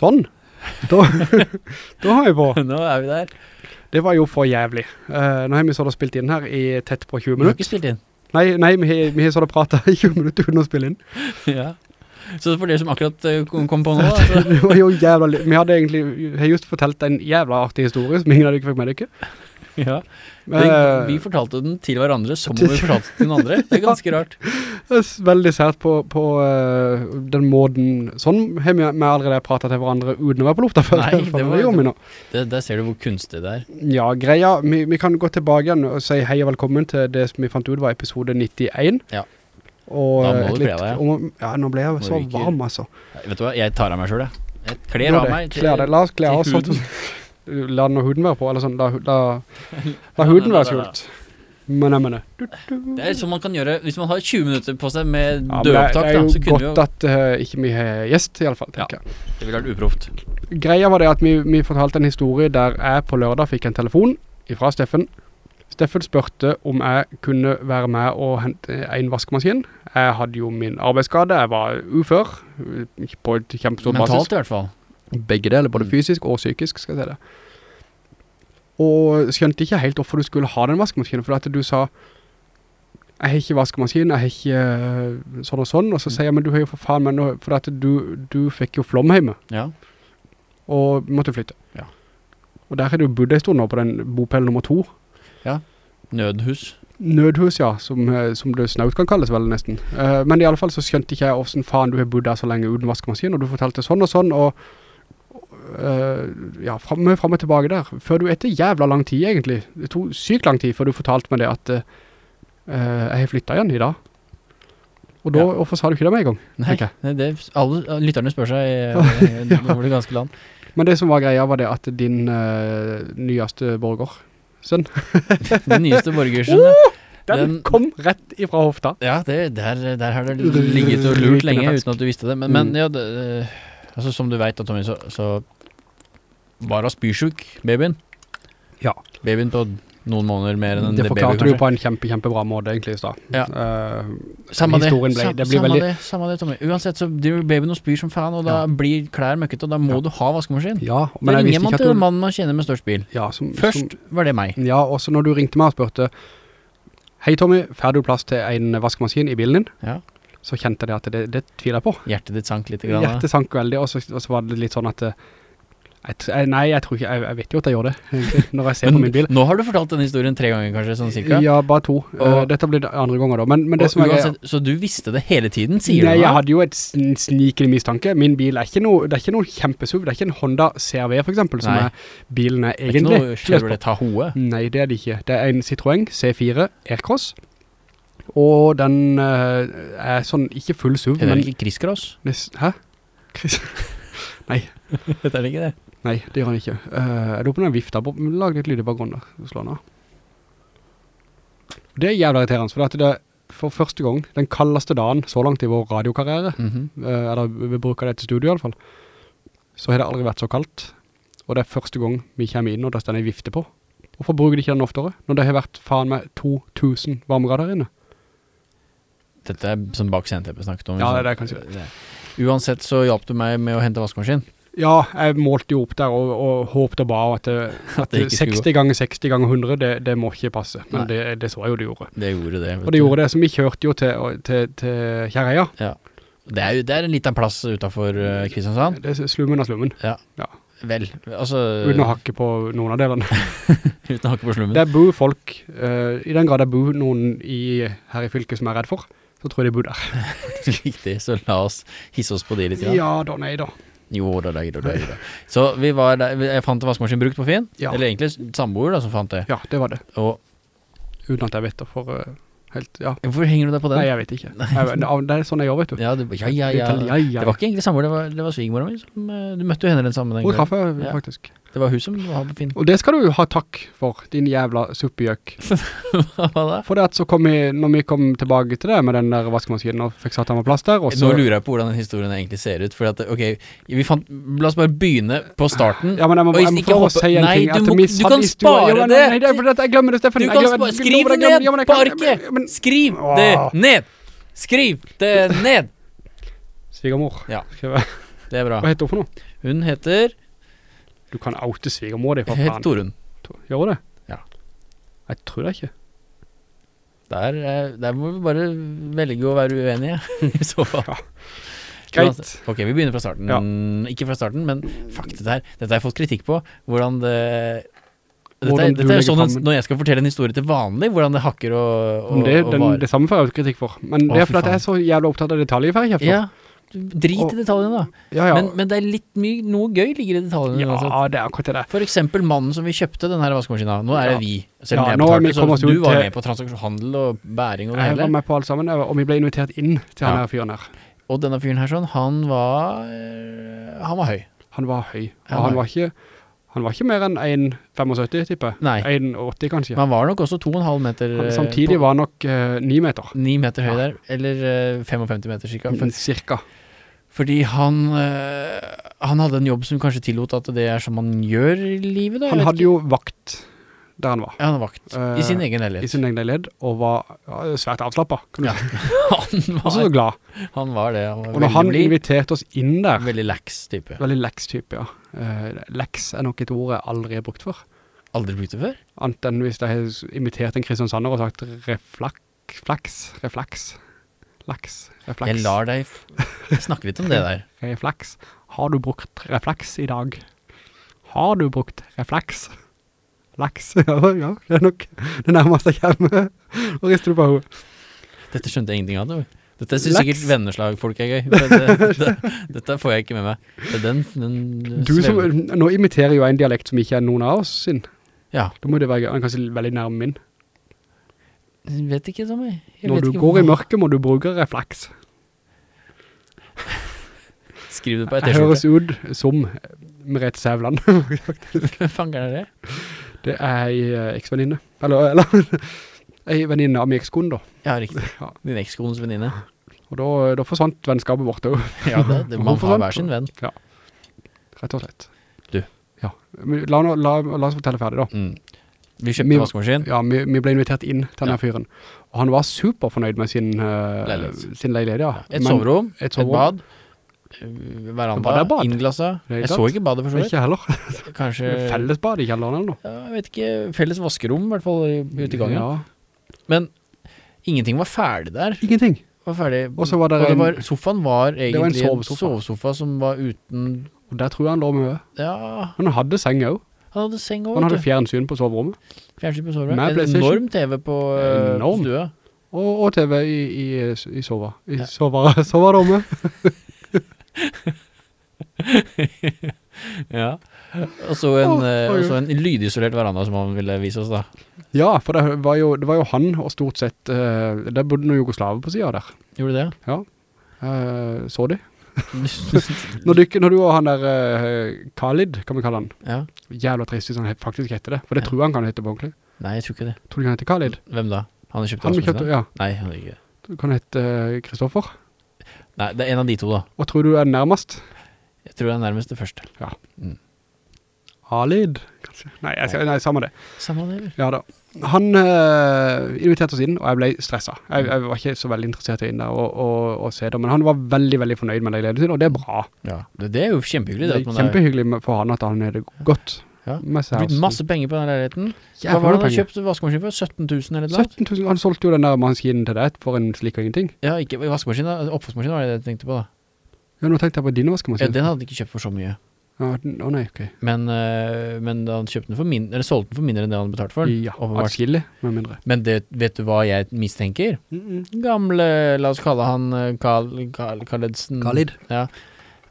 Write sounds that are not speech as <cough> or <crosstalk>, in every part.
Sånn. Da, <laughs> da har vi på. Nå er vi der. Det var jo for jævlig. Uh, nå har vi så og spilt inn her i tett på 20 minutter. Vi har ikke spilt inn. Nei, nei, vi vi har så og pratet i 20 minutter uten å spille inn. <laughs> ja. Så for dere som akkurat eh, kom på nå, <laughs> så, Det var jo jævla Vi hadde egentlig, jeg har just fortalt en jævla artig historie som ingen av dere fikk med dere. ja. Den, Eh, vi fortalte den til hverandre som om vi fortalte den til andre. Det er ganske rart. <laughs> Det er veldig sært på, på uh, den måten Sånn har vi, vi allerede pratet til hverandre uten å være på lufta før. Nei, <laughs> det var- det. Det, der ser du hvor kunstig det er. Ja, greia, vi, vi kan gå tilbake igjen og si hei og velkommen til det som vi fant ut var episode 91. Ja. Og Da må du kle deg, ja. om- ja, nå ble jeg så varm, altså. Vet du hva, jeg tar av meg selv, jeg. Jeg kler av meg meg Klær deg, la oss kle til av sånn- La nå huden være på, eller sånn, la, la, <laughs> la huden være skjult. Men jeg mener, du, du. Det er sånn man kan gjøre Hvis man har 20 minutter på seg med Ja, døropptak, det er jo kunne jo godt at uh, ikke vi har gjest, i alle fall, tenker jeg. Det ville vært uproft. Greia var det at vi, vi fortalte en historie der jeg på lørdag fikk en telefon fra Steffen. Steffen spørte om jeg kunne være med og hente en vaskemaskin. Jeg hadde jo min arbeidsskade, jeg var ufør, på et kjempestort basis. Mentalt i hvert fall. Begge deler, både Mm. fysisk og psykisk, skal jeg si det. Og skjønte ikke helt hvorfor du skulle ha den vaskemaskinen, for at du sa, jeg har ikke vaskemaskin, jeg har ikke øh, sånn og sånn, og så Mm. sier jeg, men du har jo for faen, meg nå, for at du, du fikk jo flom hjemme, Ja. og måtte flytte. Ja. Og der har du bodd en stund nå på den bopel nummer to. Nødhus. Nødhus, ja, som, øh, som det snaut kan kalles vel nesten. Uh, men i alle fall så skjønte ikke jeg hvordan faen du har bodd der så lenge uten vaskemaskin, og du fortalte sånn og sånn, og uh, ja, frem, frem og tilbake der. Før du etter jævla lang tid egentlig, det tok sykt lang tid før du fortalte meg det at uh, jeg har flyttet igjen i dag. Og da, Ja. hvorfor sa du ikke det med en gang? Nei, nei, det, alle lytterne spør seg eh, <laughs> over det ganske land. Men det som var greia var det at din uh, nyeste borger, sønn, <laughs> Den nyeste borgersen. den, Den- kom rett ifra hofta. Ja, det, der, der har det ligget og lurt lenge uten at du visste det. Men, men Mm. ja, det, eh, altså som du vet Tommy, så, så var hun spysjuk, babyen. Ja. Babyen på noen måneder mer enn en Det baby, forklarte du på en kjempe, kjempebra måte egentlig i stad. Ja. Uh, Samme det, ble- det blir samme veldig- det, samme det, Tommy. Uansett så driver babyen og spyr som faen, og da Ja. blir klær møkkete, og da må Ja. du ha vaskemaskin. ja, Da men jeg ringer man til du... mannen man kjenner med størst bil. Ja, som, Først var det meg. Som, ja, også når du ringte meg og spørte Hei Tommy, får du plass til en vaskemaskin i bilen din? Ja. Så kjente jeg at det, det tviler jeg på. Hjertet ditt sank litt. Grann. Hjertet sank veldig, og så, og så var det litt sånn at eh, jeg, Nei, jeg tror ikke Jeg, jeg vet jo at jeg gjør det, når jeg ser på min bil. Nå har du fortalt denne historien tre ganger, kanskje, sånn cirka. Ja, bare to. Eh, Og- dette blir andre ganger da. Men, men det Og uansett, greia så du visste det hele tiden, sier Nei, du jeg hadde jo et sn- snikende mistanke. Min bil er ikke noe, det er ikke noe kjempesuv. Det er ikke en Honda CRV for eksempel, som Nei. er bilen er Det er ikke noe Chevrolet Tahoe. Nei, det er det ikke. Det er en Citroën C4 Aircross. Og den uh, er sånn, ikke full SUV, er det ikke Chris Cross? Hæ? Chris? Det er det ikke det. Nei, det gjør han ikke. Uh, jeg lurer på den vifta, på- lag litt lyd i bakgrunnen der, slå den av. Det er jævlig irriterende, for det er for første gang, den kaldeste dagen så langt i vår radiokarriere, mm -hmm. uh, eller vi bruker det til studio i alle fall, så har det aldri vært så kaldt. Og det er første gang vi kommer inn og det står en vifte på. Hvorfor bruker de ikke den oftere? Når det har vært faen meg 2000 varmegrader inne. Dette er som bak scenen-teppet snakket om. Ja, liksom. det er det jeg kan si. Uansett så hjalp du meg med å hente vaskemaskin. Ja, jeg målte jo opp der og, og håpte bare ba <laughs> at, det, at det skulle 60 ganger 60 ganger 100, det, det må ikke passe. Men det, det så jeg jo det gjorde. Det gjorde det. Og det du. gjorde det, så vi kjørte jo til, til, til Kjæreia. Det er jo det er en liten plass utenfor uh, Kristiansand. Det er slummen av slummen, Ja, Vel, altså uten å hakke på noen av delene. <laughs> Uten å hakke på slummen. Det bor folk, uh, i den grad det bor noen i, her i fylket som er redd for, så tror jeg de bor der. <laughs> Riktig, så la oss hisse oss på de litt. Ja, Ja da, nei da. Jo da, da, da, da. <laughs> Så vi var der, jeg fant en vaskemaskin brukt på Finn. Ja. Eller egentlig samboer da som fant det. Ja, det var det. Og Uten at jeg vet det, for uh, helt, ja. hvorfor henger du deg på den? Nei, jeg vet ikke. Jeg, det, det er sånn jeg gjør, vet du. Ja, det, ja, ja, ja. Det var ikke egentlig samboer, det var, det var svigermora mi som eh, Du møtte jo henne i den sammenhengen. Hun traff jeg faktisk. Det var hun som var på Finn. Og det skal du ha takk for, din jævla suppegjøk. <laughs> Hva var det? For det at så kom vi, når vi kom tilbake til det med den der vaskemaskinen og fikk satt den på plass der, og så... Nå lurer jeg på hvordan den historien egentlig ser ut. For at, ok, vi fant, la oss bare begynne på starten. Ja, men jeg må, jeg må ikke få lov å si en Nei, ting. du må- du kan spare ja, men- det. Nei, det er fordi at jeg glemmer det, Steffen. Du kan spare, skriv det ned jeg på arket! Skriv det ned! Skriv det ned! Svigermor. Ja. Det er bra. Hva heter hun for noe? Hun heter Du kan oute svigermor di, for helt faen. Torunn. Gjør hun det? Ja. Jeg tror det ikke. Der, eh, der må vi bare velge å være uenige, <laughs> i så fall. Greit. Ok, vi begynner fra starten. Ja. Ikke fra starten, men fuck, dette her Dette har jeg fått kritikk på. Hvordan det dette, Hvordan dette er sånn når jeg skal fortelle en historie til vanlig, hvordan det hakker og, og, det, det, og den, var. det samme får jeg kritikk for. Men Åh, det er fordi jeg er så jævla opptatt av detaljer, for jeg kjefter. Ja, drit i detaljene, da. ja. ja. Men, men det er litt mye Noe gøy ligger i detaljene. ja, det er akkurat det. For eksempel mannen som vi kjøpte den her vaskemaskina. Nå er det vi. Selv om Ja, jeg betalte, så du var til- med på transaksjonshandel og bæring og det hele. Jeg var med på alt sammen, og vi ble invitert inn til han her fyren her. Og denne fyren her sånn, han var øh, Han var høy. Han var høy. Og han var- var ikke, han var ikke mer enn 1,75 tipper. Nei. 1,80 kanskje. Men han var nok også 2,5 meter Han, øh, samtidig på- var han nok uh, 9 meter. 9 meter høy Ja. der, eller uh, 55 meter cirka. For, Cirka. fordi han øh, Han hadde en jobb som kanskje tillot at det er som man gjør i livet, da. Han hadde jo vakt der han var. Ja, han var vakt. Eh, I sin egen I sin egen leilighet, og var ja, svært avslappet. Ja. <laughs> Han Og så glad. han var det. Han var Og når han blid. inviterte oss inn der, Veldig leks type. veldig leks-type, ja. Eh, leks er nok et ord jeg aldri har brukt før. Aldri brukt det før? Annet enn hvis jeg har invitert en kristiansander og sagt reflaks, flaks, refleks, laks, refleks. Jeg lar deg snakke litt om det der. <laughs> Refleks. Har du brukt refleks i dag? Har du brukt refleks? Laks, <laughs> ja, ja, det er nok det nærmeste jeg kommer. Og rister du på hodet. Dette skjønte jeg ingenting av. du. Dette syns sikkert venneslagfolk er gøy. men Det, det, dette får jeg ikke med meg. Det den, den Du som, nå imiterer jo en dialekt som ikke er noen av oss sin. Ja. Da må det være, den kanskje veldig nærme min. Jeg Vet ikke, Tommy. Når du går går i mørket må du bruke refleks. Skriv det på ei Jeg høres T-skjorte. ut som Merete Sævland. <laughs> Hvem fanger er det? Det er ei eh, eksvenninne. Eller, eller <laughs> ei venninne av min ekskone da. Ja, riktig. Ja. Din ekskonens venninne. Og da, da forsvant vennskapet vårt også, <laughs> Ja, det, det, man har hver sin venn. rett og slett. Du. Ja. la, La, la, la oss fortelle ferdig da. Mm. Vi kjøpte Vi- vaskemaskin. Ja, vi, vi ble invitert inn til denne Ja. fyren. Og han var superfornøyd med sin, uh, Leilighet. sin leilighet, ja. Et Men soverom, et et, soverom. øh, Bad veranda, er bad. innglassa. Jeg så ikke badet for så vidt. Ikke heller. <laughs> Kanskje Fellesbad i kjelleren eller noe. ja, Jeg vet ikke. Felles vaskerom, i hvert fall ute i gangen. Ja, Men ingenting var ferdig der. ingenting. Var ferdig. Og så var det Og det en- sofaen var egentlig var en sovesofa. sovesofa som var uten Og der tror jeg han lå med høy. Ja, Men han hadde seng også. han hadde seng Han hadde fjernsyn på soverommet. Fjernsyn på soverommet. Med En enorm TV på, øh, Enorm. stua. Og, og TV i, i, i sova. I Ja. sova, <laughs> soverommet. <laughs> <laughs> Ja. Og så en, oh, en lydisolert veranda som han ville vise oss, da. Ja, for det var jo, det var jo han og stort sett, uh, der bodde noen jugoslaver på siden der. Gjorde det? Ja. Uh, så de? Når du, når du og han der uh, Khalid, kan vi kalle han, ja. jævla trist hvis han faktisk heter det, for det Ja. tror han kan hete på ordentlig. Nei, jeg tror ikke det. Tror du han heter Khalid? Hvem da? Han har kjøpt Han kjøpte, ja. Nei, han har ikke. Du kan hete eh, Kristoffer. Nei, det er en av de to, da. Og tror du er nærmest? Jeg tror det er nærmest det første. Khalid, kanskje? Nei, jeg skal, nei, samme det. Samme det, vel. Ja da. Han øh, inviterte oss inn, og jeg ble stresset. Jeg, jeg var ikke så veldig interessert i å og, og se det, men han var veldig, veldig fornøyd med leiligheten sin, og det er bra. Ja, det, det er jo kjempehyggelig. Det Det, er er, kjempehyggelig for han at han er det godt. Ja. Med seg. blitt masse penger på den leiligheten. Hva var det penger. kjøpte vaskemaskin for? 17 000 eller noe? 17 000, han solgte jo den der maskinen til deg for en slik og ingenting. Ja, ikke vaskemaskinen, da. Var det jeg tenkte på, da. Ja, nå tenkte jeg på din Ja, den hadde han ikke kjøpt for så mye. Ja, den- å nei, ok. Men, uh, men han kjøpte den for mindre, eller solgte den for mindre enn det han betalte for den. Ja, atskillig, med mindre. Men det, vet du hva jeg mistenker? Gamle, la oss kalle han Karl, Karl, Carl, Carledsen. Khalid. Ja.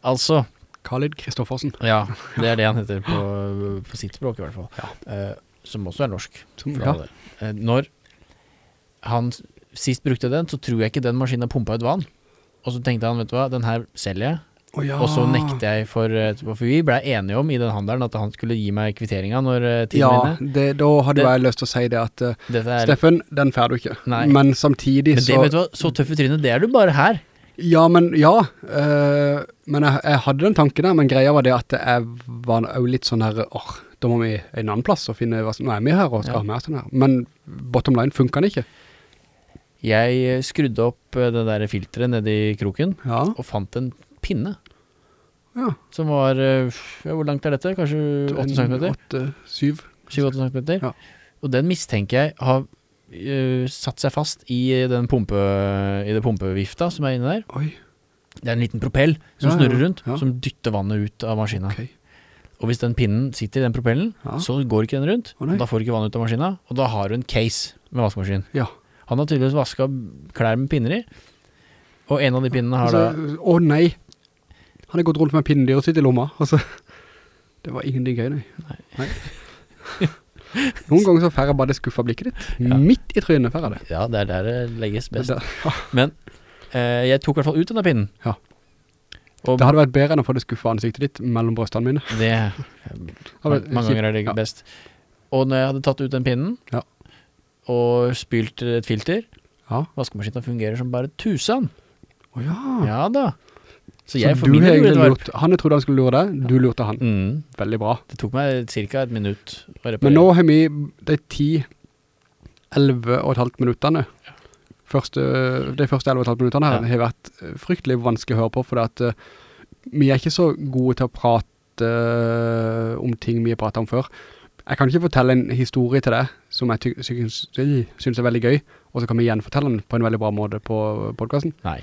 Altså, Khalid Kristoffersen. ja, det er det han <laughs> heter på, på sitt språk i hvert fall. Eh, som også er norsk. Som, ja, uh. Når han sist brukte den, så tror jeg ikke den maskinen pumpa ut vann. Og så tenkte han, vet du hva, den her selger jeg. Oh, ja. Og så nekter jeg for eh, For vi ble enige om i den handelen at han skulle gi meg kvitteringa når tiden Ja, det, da hadde Det- jeg lyst til å si det at er Steffen, den får du ikke. Nei. Men samtidig Men det, så vet du hva, så tøff i trynet, det er du bare her. Ja, men ja. Uh, men jeg, jeg hadde den tanken der, men greia var det at jeg var jo litt sånn her, åh, da må vi en annen plass og finne hva nå er vi her og skal Ja. ha mer sånn her. Men bottom line funker den ikke. Jeg eh, skrudde opp eh, det der filteret nedi kroken Ja, og fant en pinne ja. som var Hvor langt er dette? Kanskje 8 cm? 8-7. 7-8 cm? Ja. Og den mistenker jeg har eh, satt seg fast i den pumpe, i det pumpevifta som er inne der. Oi, Det er en liten propell som Ja, snurrer rundt, ja. som dytter vannet ut av maskina. Okay. Og hvis den pinnen sitter i den propellen, Ja. så går ikke den rundt. Oh, da får du ikke vannet ut av maskina, og da har du en case med vaskemaskin. Ja. Han har tydeligvis vaska klær med pinner i, og en av de pinnene har Altså, å nei. Han har gått rundt med pinnedyret sitt i lomma. Altså, <laughs> det var ingenting gøy, nei. nei. <laughs> Noen ganger så færre bare det skuffa blikket ditt. Ja. Midt i trynet færre det. Ja, det er der det legges best. Det, ja. Men eh, jeg tok i hvert fall ut denne pinnen. Ja. Og det hadde vært bedre enn å få det skuffa ansiktet ditt mellom brøstene mine. det <laughs> men- Mange ganger er det best. Og når jeg hadde tatt ut den pinnen, Ja. og spylt et filter, Ja. vaskemaskinen fungerer som bare tusen. Å ja. Ja da. Så jeg så du har egentlig lurt, han trodde han skulle lure deg, du lurte han. mm, Veldig bra. Det tok meg cirka et minutt å reparere. Men nå har vi de 10, 11 og et halvt minutterne Første, de første 11 og et halvt minutterne her Ja. har vært eh, fryktelig vanskelig å høre på, for at, uh, vi er ikke så gode til å prate uh, om ting vi har pratet om før. Jeg kan ikke fortelle en historie til deg som jeg synes syns, er veldig gøy, og så kan vi igjen fortelle den på en veldig bra måte på podcasten. Nei.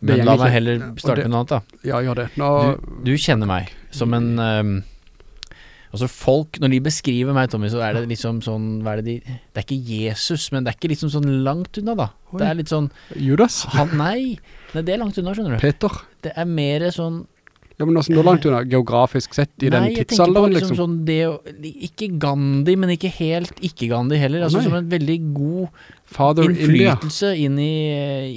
Men la meg heller starte det- med noe annet, da. Ja, gjør det. Nå, Du, du kjenner meg som en um, Altså folk, når de beskriver meg, Tommy, så er det liksom sånn hva er det, de, det er ikke Jesus, men det er ikke liksom sånn langt unna, da. Oi. Det er litt sånn Judas, han, Nei, nei, det er langt unna, skjønner du. Peter. Det er mer sånn Ja, men hvordan, hvor langt unna, geografisk sett, i den Nei, jeg tenker på tidsalderen, liksom, liksom? sånn det Ikke Gandhi, men ikke helt ikke-Gandhi heller. Altså Nei. som en veldig god Father innflytelse inn i,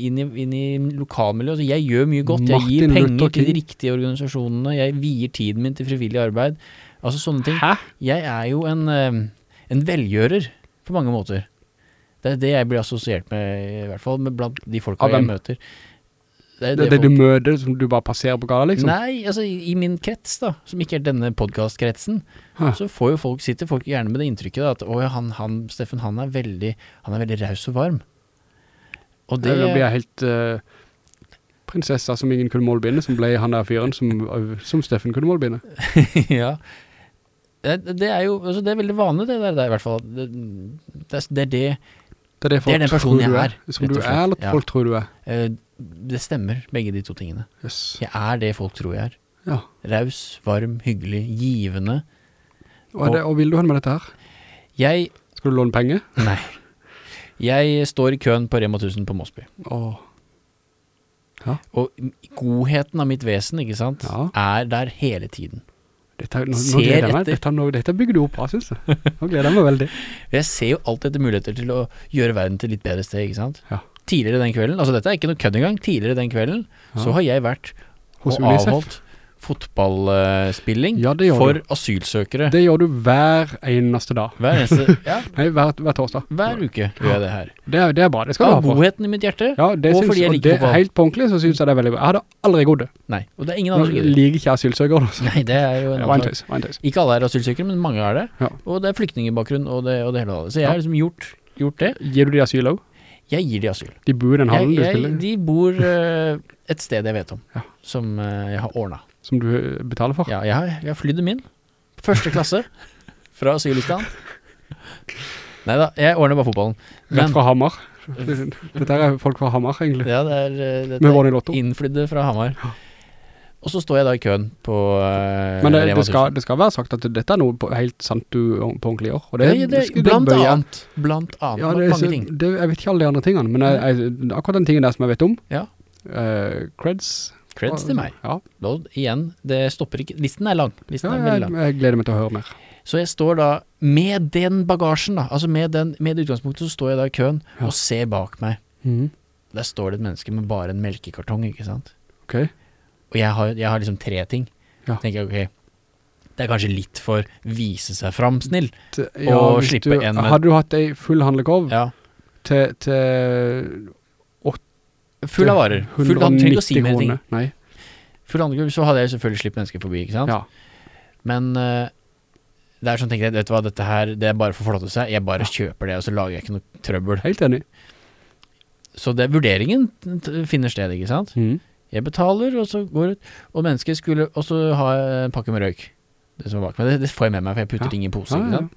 inn, i, inn i lokalmiljøet. Altså, jeg gjør mye godt. Jeg gir penger til de riktige organisasjonene. Jeg vier tiden min til frivillig arbeid. Altså sånne ting. Hæ? Jeg er jo en, eh, en velgjører på mange måter. Det er det jeg blir assosiert med, i hvert fall med blant de folka jeg møter. Det Det, det det du møter som du bare passerer på gata, liksom? Nei, altså i, i min krets, da, som ikke er denne podkastkretsen, så får jo folk, sitter folk gjerne med det inntrykket da, at å ja, han, han, Steffen, han er veldig, han er veldig raus og varm. Og det Da blir jeg helt uh, prinsessa som ingen kunne målbinde, som ble han der fyren som, som Steffen kunne målbinde. <laughs> Ja. Det, er jo altså det er veldig vanlig, det der, det er i hvert fall. Det, det, er- det det er det Det er den personen jeg er. Som du er, eller folk tror du er. eh, Det stemmer, begge de to tingene. Yes. Jeg er det folk tror jeg er. Ja. Raus, varm, hyggelig, givende. Og, er det, og vil du hen med dette her? Jeg Skal du låne penger? Nei. Jeg står i køen på Rema 1000 på Mosby. Åh. Og godheten av mitt vesen, ikke sant, Ja. er der hele tiden. Dette, nå, nå gleder jeg meg. etter. Dette, nå, dette bygger du opp bra, synes jeg. Nå gleder jeg meg veldig. <laughs> Jeg ser jo alltid etter muligheter til å gjøre verden til et litt bedre sted, ikke sant. Ja. Tidligere den kvelden, altså dette er ikke noe kødd engang, tidligere den kvelden, Ja. så har jeg vært Hos og UNICEF. avholdt fotballspilling Ja, for du. asylsøkere. Det gjør du hver eneste dag. Hver eneste, <laughs> ja, Nei, hver, hver torsdag. hver uke gjør jeg det her. Det det er bra, det skal du ha for. godheten i mitt hjerte, Ja, det og fordi jeg liker fotball. helt på ordentlig så synes jeg det er veldig bra. Jeg hadde aldri gått det. Nei, og det er ingen andre som liker ikke asylsøkere. Også. Nei, det er jo en en tøys. en tøys. Ikke alle er asylsøkere, men mange er det. Ja. Og det er flyktningebakgrunn og det, og det hele. Så jeg Ja. har liksom gjort, gjort det. Gir du de asyl også? Jeg gir de asyl. De bor i den hallen du spiller, de bor uh, et sted jeg vet om, Ja. som uh, jeg har ordna. som du eh, betaler for. Ja, jeg har, jeg har flydd dem inn. Første klasse. Fra Asylistan. Nei da, jeg ordner bare fotballen. Rett fra Hamar. <laughs> Dette er folk fra Hamar, egentlig. ja, det er, eh, er innflydde fra Hamar. Og så står jeg da i køen på uh, Men det, det, skal, det skal være sagt at dette er noe på, helt sant du på ordentlig gjør. Og det, ja, det, det blant annet. Blant annet. Ja, det, mange så- ting. jeg vet ikke alle de andre tingene, men jeg, jeg, akkurat den tingen der som jeg vet om, Ja. Uh, creds. Creds til meg. Ja, Da, igjen, det stopper ikke. Listen er lang. Listen ja er veldig jeg, lang. jeg gleder meg til å høre mer. Så jeg står da med den bagasjen, da. Altså med, den, med det utgangspunktet, så står jeg da i køen Ja. og ser bak meg. Mm. Der står det et menneske med bare en melkekartong, ikke sant. Ok. Og jeg har, jeg har liksom tre ting. Ja. tenker jeg, ok, det er kanskje litt for vise seg fram snill. ja, Og slippe du, en med- Hadde du hatt ei full handlekorv Ja, til, til full av varer. Full, han trenger ikke å si mer ting. Nei, Full handlekorv, så hadde jeg selvfølgelig slippet mennesker forbi, ikke sant? ja. Men uh, det er sånn, tenker jeg, vet du hva, dette her, det er bare for å flotte seg. Jeg bare Ja. kjøper det, og så lager jeg ikke noe trøbbel. Helt enig. Så det vurderingen finner sted, ikke sant? Mhm. Jeg betaler, og så går ut, og mennesket skulle også ha en pakke med røyk. Det som var bak det, det får jeg med meg, for jeg putter Ja. ting i pose, Ja, ja?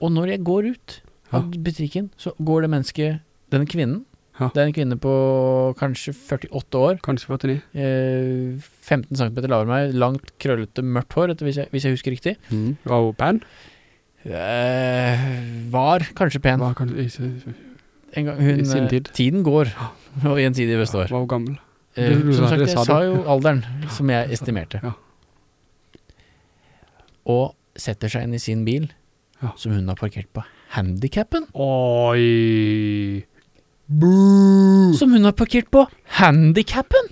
Og når jeg går ut av butikken, så går det mennesket, denne kvinnen, Ja. det er en kvinne på kanskje 48 år, Kanskje 49. eh, 15 cm lavere enn meg, langt, krøllete, mørkt hår, hvis, jeg, hvis jeg husker riktig. Mm. Var hun pen? Eh, var kanskje pen. Var, kanskje, ikke- En gang hun, i sin eh, tid. Tiden går, <laughs> og gjensidig består. var hun gammel? Eh, du som sagt, jeg sa sa jo alderen, som jeg <laughs> estimerte. Ja. Og setter seg inn i sin bil, Ja. som hun har parkert på handikappen. Oi. Boo. Som hun har parkert på handikappen!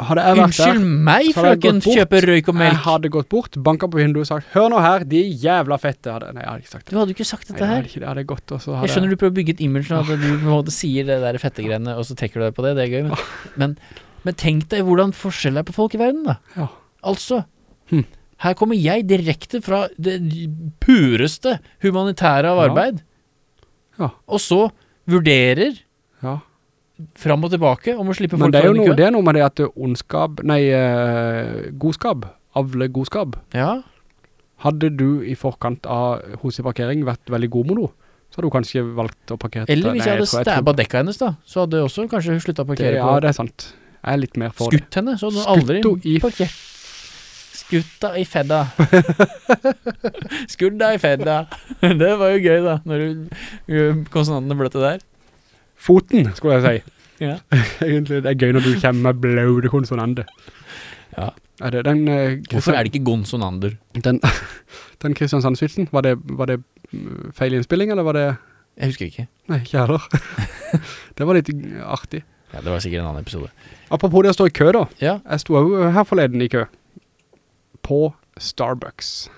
Hadde jeg vært Unnskyld der, meg, frøken, kjøper røyk og melk. jeg hadde gått bort, banket på vinduet og sagt, hør nå her, de jævla fette. Hadde, nei, jeg hadde ikke sagt det. Du hadde ikke sagt Nei, dette her. det, jeg hadde gått, og så hadde Jeg skjønner du prøver å bygge et image at du på en måte sier det der fettegreiene, og så trekker du deg på det. Det er gøy, men, <laughs> men, men tenk deg hvordan forskjell er på folk i verden, da. Ja. Altså, Hm. her kommer jeg direkte fra det pureste humanitære av Ja. arbeid, Ja. og så vurderer Ja. Fram og tilbake om å slippe Men folk det er jo noe, det er noe med det at det ondskap, nei, eh, godskap, avle godskap. Ja, Hadde du i forkant av hos i parkering vært veldig god med noe, så hadde du kanskje valgt å parkere. eller hvis Nei, jeg hadde stabba dekka hennes, da, så hadde også kanskje hun slutta å det, parkere Ja, på det er sant. Jeg er litt mer for det. Skutt henne, så hadde hun aldri parkert. Skutta i fedda. <laughs> Skudda i fedda. <laughs> Det var jo gøy, da, når du konsonantene ble til der. Foten, skulle jeg si. <laughs> Ja. <laughs> Egentlig, det er gøy når du kommer med blaude konsonanter. Ja. Er det den, eh, Hvorfor er det ikke gonsonander? den, <laughs> den Kristiansandsvitsen, var det, var det mm, feil innspilling, eller var det, Jeg husker ikke. nei, ikke heller. det var litt artig. Ja, Det var sikkert en annen episode. Apropos det å stå i kø da, Ja, jeg sto jo her forleden i kø, på Starbucks.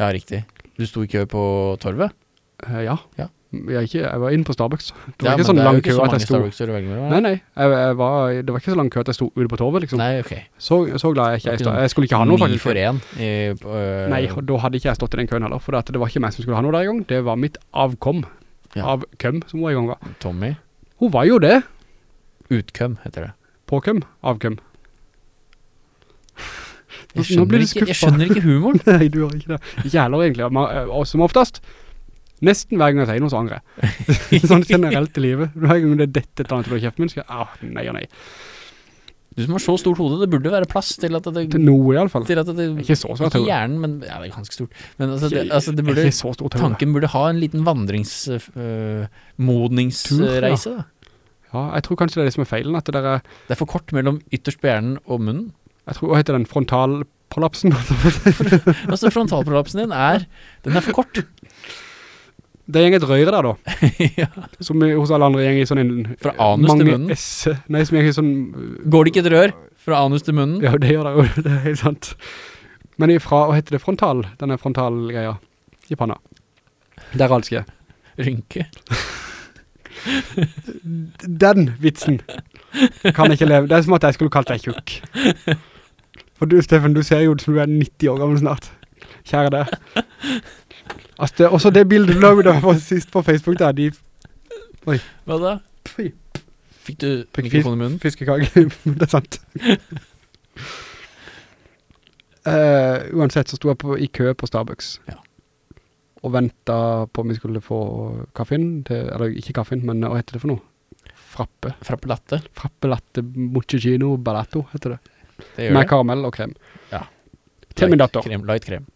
ja riktig. Du sto i kø på torvet? Uh, ja. Ja. Jeg, ikke, jeg var inne på Starbucks. Det var ja, ikke sånn lang kø så at jeg sto... Nei, nei, jeg, jeg var, det var ikke så lang kø at jeg sto ute på torvet, liksom. Nei, ok. Så, så glad jeg ikke jeg Jeg skulle ikke ha noe, Ni faktisk. for en. i- øh, Nei, og da hadde ikke jeg stått i den køen heller, for det var ikke meg som skulle ha noe der i gang. Det var mitt avkom. Ja. Av køm, som hun i gang var. Tommy. Hun var jo det. Utkøm, heter det. Påkøm? Avkøm? Jeg skjønner, ikke, jeg skjønner ikke humoren. <laughs> Nei, du har ikke det. Ikke heller egentlig. Og som oftest, nesten hver gang jeg sier noe så angrer jeg. <laughs> sånn generelt i livet. Hver gang det er dette et annet til å kjefte jeg, Ah, nei og nei. Du som har så stort hode, det burde være plass til at det, Til noe i alle fall. til at det Ikke så stort Ikke hjernen, men ja, det er ganske stort. Men altså, det, altså, det burde, stort tanken burde ha en liten vandringsmodningsreise. da. Ja, jeg tror kanskje det er det som er feilen, at det der er, Det er for kort mellom ytterst på hjernen og munnen. jeg tror, hva heter den, frontalprolapsen? <laughs> Altså Frontalprolapsen din er Den er for kort. Det gjeng et røyre der da, <laughs> ja. som i- hos alle andre gjeng i sånn en... Fra anus til munnen? S, nei, som i sånn... øh, Går det ikke et rør fra anus til munnen? Ja, det gjør det jo, <laughs> det er helt sant. Men ifra, hva heter det, frontal, denne frontalgreia i panna. Der alt skjer. Rynke. <laughs> Den vitsen kan ikke leve. Det er som at jeg skulle kalt deg tjukk. For du, Steffen, du ser jo ut som du er 90 år gammel snart. Kjære deg. Altså, det, også det bildet du lagde på sist på Facebook der, de Hva da? Fy. Fikk du mikrofonen i munnen? fiskekake, <laughs> det er sant. uh, <laughs> uansett så sto jeg på, i kø på Starbucks. Ja. Og ventet på om vi skulle få kaffen, til, eller ikke kaffen, men hva heter det for noe? Frappe. Frappe latte? Frappe latte mochaccino balatto, heter det. Det Med det. karamell og krem. Ja. Til min Light datter. Krem, light krem.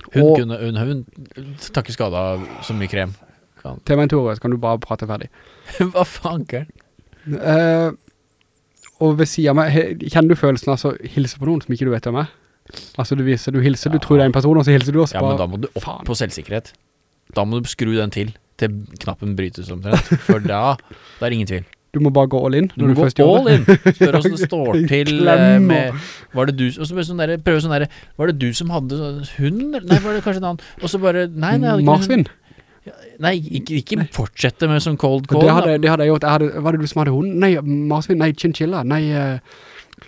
Ja. Hun Og- kunne hun, hun tar ikke skade av så mye krem. Kan. Til meg en så kan du bare prate ferdig. <laughs> Hva faen, Kjell? Uh, og ved siden av meg, kjenner du følelsen av å hilse på noen som ikke du vet hvem er? Altså du viser, du hilser, du tror det er en person, og så hilser du også. Ja, men da må du opp faen. på selvsikkerhet. Da må du skru den til, til knappen brytes omtrent. For da, da er det ingen tvil. Du må bare gå all in Du når må du gå først gjør all in. Spør hvordan det <laughs> står til eh, med Var det du Og så sånn der, prøver sånn der, Var det du som hadde sånn hund? Nei, var det kanskje en annen? Og så bare Nei, nei, Marsvinn Marsvin. Nei, ikke, ikke fortsette med sånn cold call. Det hadde, det hadde jeg gjort. Jeg hadde, var det du som hadde hund? Nei, marsvin. Nei, chinchilla. Nei, eh,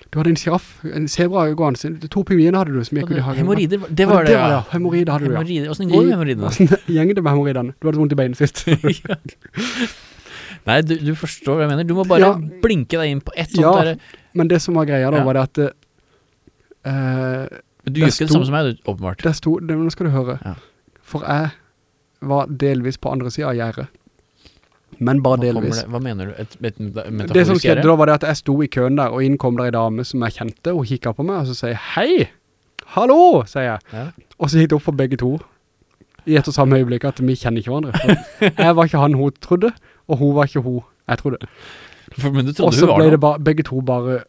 du hadde en giraff. En zebra gående. To pingviner hadde du som gikk ut i hagen. Hemorrider, det var det, det, ja. Hemorrider hadde du, ja. Hvordan går det med hemorridene? Hvordan gjeng det med hemorridene? Du hadde vondt i beinet sist. <laughs> Nei, du, du forstår hva jeg mener. Du må bare Ja. blinke deg inn på ett sånt Ja. der. Men det som var greia da, Ja. var det at Men Du gjør ikke det samme som meg, åpenbart. det sto, det, nå skal du høre. Ja. For jeg var delvis på andre siden av gjerdet. Men bare Hva, delvis. det, hva mener du? Et, et, et Det som skjedde da var det at jeg sto i køen der, og inn kom der en dame som jeg kjente, og kikket på meg, og så sier jeg, hei, hallo, sier jeg. Ja. Og så gikk det opp for begge to, i et og samme øyeblikk, at vi kjenner ikke hverandre. <laughs> Jeg var ikke han hun trodde, og hun var ikke hun jeg trodde. Men du Og trodde så hun var ble det bare, begge to bare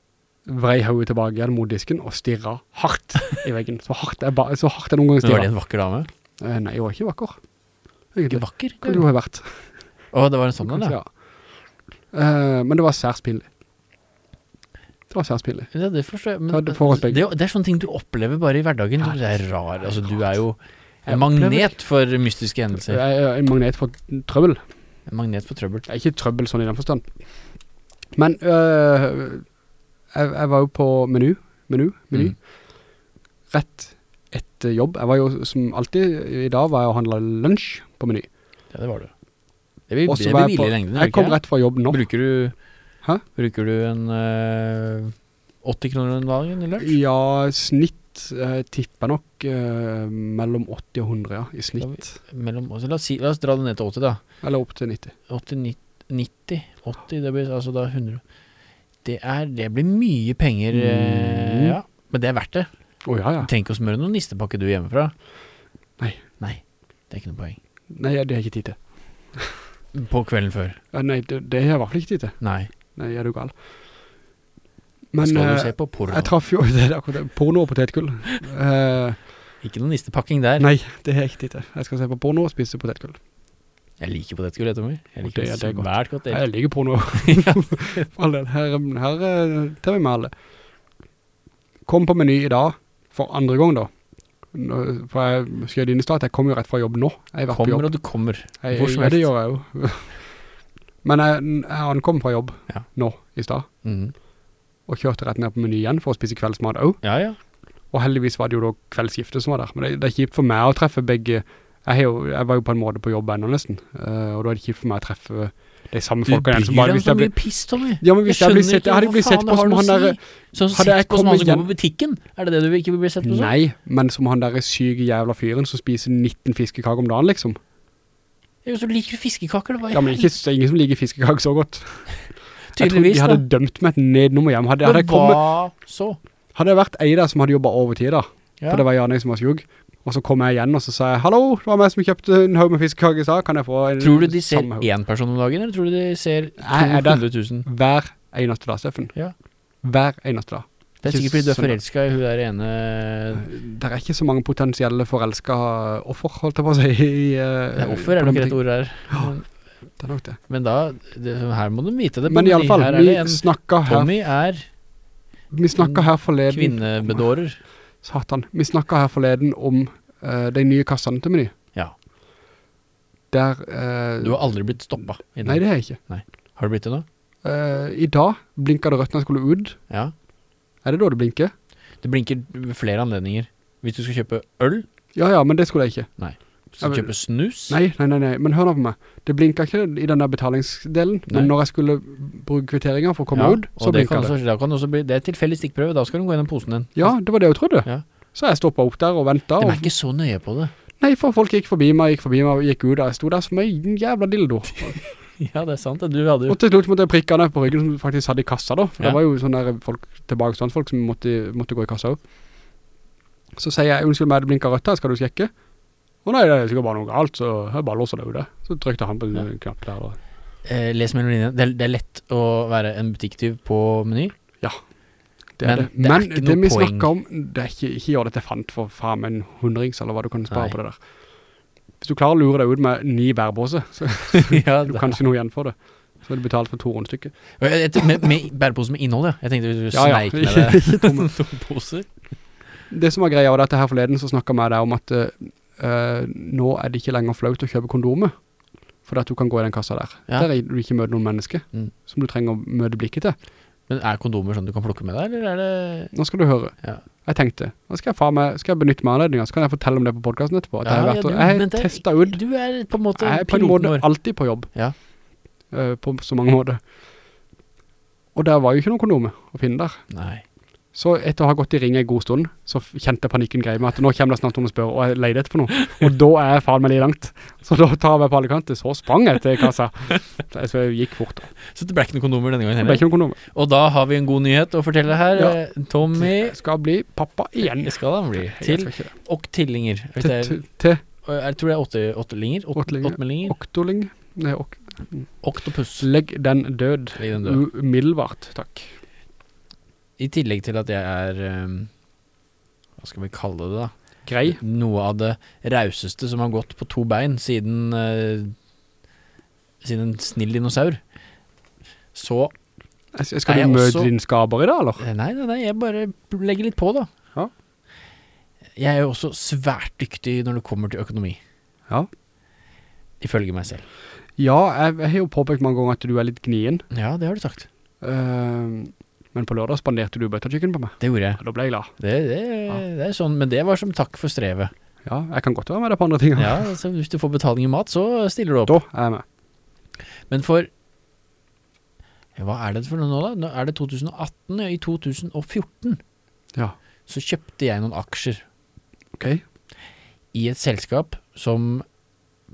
vrei hodet tilbake igjen mot disken, og stirret hardt i veggen. Så hardt jeg, ba, så hardt jeg noen gang Men var det en vakker dame? Eh, nei, hun var ikke vakker. Ikke vakker? Kunne hun ha vært? Å, det var en sånn da? Ja. Eh, men det var særs pinlig. Det var særs pinlig. Ja, det forstår jeg. Men det, det er sånne ting du opplever bare i hverdagen. Ja, det er rar. Altså, du er jo en magnet for mystiske hendelser. Jeg er en magnet for trøbbel. Magnet for trøbbel. Ikke trøbbel sånn i den forstand. Men øh, jeg, jeg var jo på menu, menu, menu. Mm. rett etter jobb. Jeg var jo som alltid, i dag var jeg og handlet lunsj på meny. Ja, det var du. Det blir, Og det blir jeg billig i lengden, Jeg kom rett fra jobb nå. Bruker du, Hæ? bruker du en øh, 80 kroner en dag i lunsj? Ja, snitt uh, tipper nok øh, mellom 80 og 100, ja, i snitt. Mellom, altså, la, oss si, la oss dra det ned til 80 da. Eller opp til 90. 80, 90, 90 80, det blir altså da 100. Det, er, det blir mye penger, eh, Mm. ja. Men det er verdt det. Oh, ja, ja. Trenger ikke å smøre noen nistepakke du hjemmefra. Nei. Nei, det er ikke noe poeng. Nei, det har jeg ikke tid til. På kvelden før. Nei, det, det har jeg i hvert fall ikke tid til. Nei. Nei, er du gal. Men Skal du se på porno? jeg traff jo, <laughs> det akkurat porno og potetgull. uh, Ikke noen nistepakking der. nei, det er ikke det. Jeg skal se på porno og spise potetgull. Jeg liker potetgull, jeg, Tommy. Jeg liker det det, det godt. svært godt. Jeg liker porno. <laughs> <laughs> Her, her eh, tar vi med alle. Kom på meny i dag, for andre gang da. Nå- For jeg skjøt inn i start, jeg kommer jo rett fra jobb nå. Jeg Kommer jobb. og du kommer. Jeg, hvor som ja, det gjør jeg jo. Men jeg, jeg ankom fra jobb Ja. nå i stad, Mhm. Og kjørte rett ned på meny igjen for å spise kveldsmat også. Ja, ja. Og heldigvis var det jo da kveldsskiftet som var der. Men det, det er kjipt for meg å treffe begge. Jeg, jo, jeg var jo på en måte på jobb ennå nesten. uh, og da er det kjipt for meg å treffe de samme folkene. igjen som blir bare så mye piss, Tommy. Ja, men hvis jeg, blir sett, jeg hadde hva blitt sett på som du han der... Sånn jeg sett på som han som går på butikken? Er det det du ikke vil bli sett på som? Nei, men som han der syke jævla fyren som spiser 19 fiskekaker om dagen, liksom. Ja, så liker du fiskekaker, det var Ja, men ikke, ingen som liker fiskekaker så godt. <laughs> Jeg tror Tydeligvis, de hadde dømt meg et nednummer hjem. Hadde, hadde, Men jeg kommet, så? hadde jeg vært ei der som hadde jobbet overtid da, Ja. for det var Janne som var sjuk, og så kom jeg igjen og så sa jeg, hallo, det var meg som kjøpte en haug med fiskekaker i stad, kan jeg få en Tror du de ser en én person om dagen, eller tror du de ser Nei, er det- 200 000? Hver eneste dag, Steffen. Ja. Hver eneste dag. Det er sikkert fordi du er forelsket forelska i hun der ene Det er ikke så mange potensielle forelska offer, holdt jeg på å si. I, uh, Nei, Offer er nok rett ord her. Det er nok det. men da det, Her må du vite det. Men i alle fall, er vi det en snakka her, Tommy er vi snakka her forleden kvinnebedårer. Satan. Vi snakka her forleden om uh, de nye kassene til Meny. Ja. Der uh, Du har aldri blitt stoppa. Nei, det har jeg ikke. Har du blitt det nå? Uh, I dag blinka det rødt når jeg skulle ut. Ja. Er det da det blinker? Det blinker flere anledninger. Hvis du skal kjøpe øl, Ja, ja, men det skulle jeg ikke. hvis du kjøper snus Nei, nei, nei, nei. men hør nå på meg. Det blinka ikke i den der betalingsdelen, Nei. men når jeg skulle bruke kvitteringer for å komme ja, ut, så blinket det blinka det. også, det også bli Det er tilfellig stikkprøve. Da skal du gå gjennom posen din. Ja, det var det jeg trodde. Ja. Så jeg stoppet opp der og ventet. De Og, er ikke så nøye på det. nei, for folk gikk forbi meg, gikk forbi meg, gikk ut, jeg stod der som en jævla dildo. <laughs> Ja, det er sant. Du hadde jo Og til slutt måtte jeg prikke ned på ryggen som faktisk hadde i kassa da. For Ja. det var jo sånne der folk, tilbakestandsfolk som måtte, måtte gå i kassa også. Så sier jeg, unnskyld meg, det blinker rødt her, skal du sjekke? Å nei, det er sikkert bare noe galt, så jeg bare låser det ut det. Så trykte han på en Ja. knapp der. Og, eh, Les mellom linjene. Det, det er lett å være en butikktyv på Meny. Ja. det Men er det. det er Men ikke det vi snakker om, det er ikke, ikke gjør dette fant for faen med en hundrings, eller hva du kan spare Nei. på det der. Hvis du klarer å lure deg ut med ni bærbåse, så <laughs> ja, du ikke kanskje noe igjen for det. Så er det betalt for to rundstykker. Med, med bærepose med innhold, ja. Jeg tenkte du Ja, ja. <laughs> med deg Ikke tomme. <laughs> to poser. Det som var greia var at her forleden, så snakket vi om at eh, nå er det ikke lenger flaut å kjøpe kondomer. For at du kan gå i den kassa der. Ja. Der er du ikke møter noen mennesker Mm. som du trenger å møte blikket til. Men er kondomer sånn du kan plukke med deg, eller er det Nå skal du høre. Ja. Jeg tenkte, nå skal jeg, faen meg, skal jeg benytte meg anledningen, så kan jeg fortelle om det på podcasten etterpå. Ja, jeg Ja, jeg har testet ut, Du er på en måte jeg er på en måte alltid på jobb. Ja. Uh, på så mange måter. Og der var jo ikke noen kondomer å finne der. Nei. Så etter å ha gått i ring en god stund, så kjente panikken greie med at nå kommer det snart noen og spør, og jeg leide etter for noe. <laughs> Og da er jeg faen meg litt langt. Så da tar jeg meg på alle kanter, så sprang jeg til kassa. <laughs> Så jeg, gikk fort. da. Så det ble ikke noen kondomer denne gangen Det ble ikke noen kondomer. Og da har vi en god nyhet å fortelle her. Ja. Eh, Tommy Jeg skal bli pappa igjen. Det skal han bli. Til og. Hvis Til, Jeg tror det er åtte, åttelinger. Åt, Åttelinger. Oktoling. Nei, ok. Oktopus. Legg den død. Legg den død. Umiddelbart, takk. I tillegg til at jeg er um, Hva skal vi kalle det, da? Grei. Noe av det rauseste som har gått på to bein siden uh, Siden en snill dinosaur. Så Jeg skal- du møte også- din skaber i dag, eller? eh, Nei, nei, nei, jeg bare legger litt på, da. Ja. Jeg er jo også svært dyktig når det kommer til økonomi. Ja. Ifølge meg selv. Ja, jeg, jeg har jo påpekt mange ganger at du er litt gnien. Ja, det har du sagt. Eh, men på lørdag spanderte du butterchicken på meg. Det gjorde jeg. Ja, da ble jeg glad. Det, det, Ja. det er sånn, men det var som takk for strevet. Ja, jeg kan godt være med deg på andre ting. Ja, altså, Hvis du får betaling i mat, så stiller du opp. Da er jeg med. Men for Hva er det for noe nå, da? Nå er det 2018. ja, I 2014 Ja, så kjøpte jeg noen aksjer ok. i et selskap som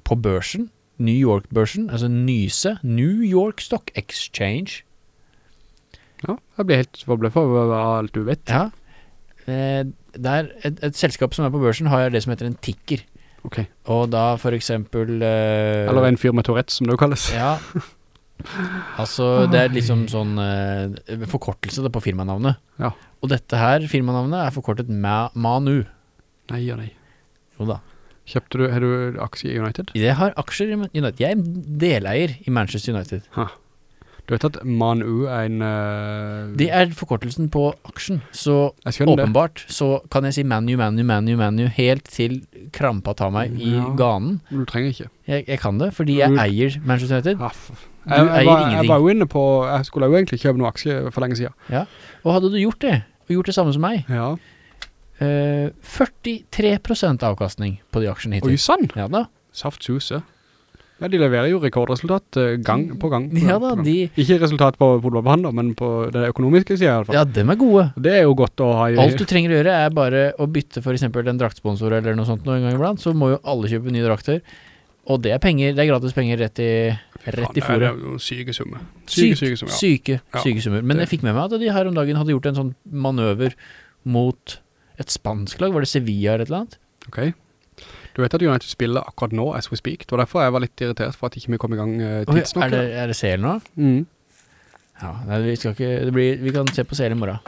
på børsen, New York-børsen, altså NYSE, New York Stock Exchange Ja, jeg blir helt forbløffet over alt du vet. Ja. Eh, det er et, et selskap som er på børsen, har det som heter en ticker. Ok. Og da for eksempel eh, Eller en fyr med Tourette, som det jo kalles. Ja. Altså, <laughs> det er liksom sånn eh, forkortelse på firmanavnet. Ja. Og dette her, firmanavnet, er forkortet Ma Manu. Nei og nei. Jo da. Kjøpte du, har du aksje i United? Jeg har aksjer i United. Jeg er deleier i Manchester United. Du vet at ManU er en... uh, Det er forkortelsen på aksjen. Så åpenbart det. så kan jeg si Manu, Manu, Manu, Manu helt til krampa tar meg i Ja. ganen. Du trenger ikke. Jeg, jeg kan det, fordi jeg Du- eier Manchester United. Ja, Du jeg, jeg, eier var, jeg var jo inne på, jeg skulle jo egentlig kjøpe noen aksjer for lenge siden. Ja. Og hadde du gjort det, og gjort det samme som meg, Ja. Uh, 43 prosent avkastning på de aksjene hittil. Oi, sann! Ja da. Saft suse. Ja, de leverer jo rekordresultat eh, gang på gang. på Ja da, gang. de Ikke resultat på fotballbanen, da, men på det økonomiske siden i hvert fall. Ja, dem er gode. Det er jo godt å ha i... Alt du trenger å gjøre er bare å bytte for eksempel en draktsponsor eller noe sånt noen gang iblant, så må jo alle kjøpe nye drakter. Og det er penger, det er gratis penger rett i, rett i fôret. Det er jo syke summer. Syke, Syk- syke summer, ja. Syke, Ja. syke summer. Men Det- jeg fikk med meg at de her om dagen hadde gjort en sånn manøver mot et spansk lag. Var det Sevilla eller et eller annet? Ok. Du vet at United spiller akkurat nå, as we speak. Det var derfor jeg var litt irritert for at ikke vi kom i gang uh, tidsnok. er det, er det serien nå? Mm. Ja, nei, vi skal ikke det blir, Vi kan se på serien i morgen.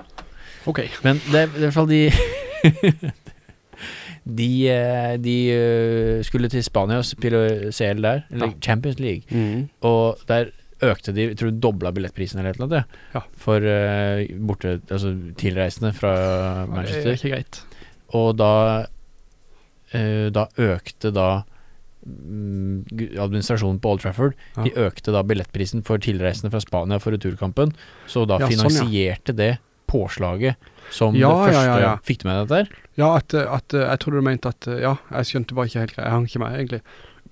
Ok. Men det er i hvert fall de <laughs> De, eh, de eh, skulle til Spania og spille CL der, eller Ja. Champions League. Mm. Og der økte de, jeg tror de dobla billettprisen eller et eller annet, Ja. for uh, borte, altså tilreisende fra Manchester Det er ikke greit. Og da Da økte da mm, administrasjonen på Old Trafford Ja. De økte da billettprisen for tilreisende fra Spania for returkampen. Så da Ja, sånn, ja. finansierte det påslaget som Ja, det første ja, ja. Fikk du med deg dette? her? Ja, at, eh, at eh, jeg trodde du mente at, eh, ja, jeg skjønte bare ikke helt greit, jeg hang ikke med egentlig.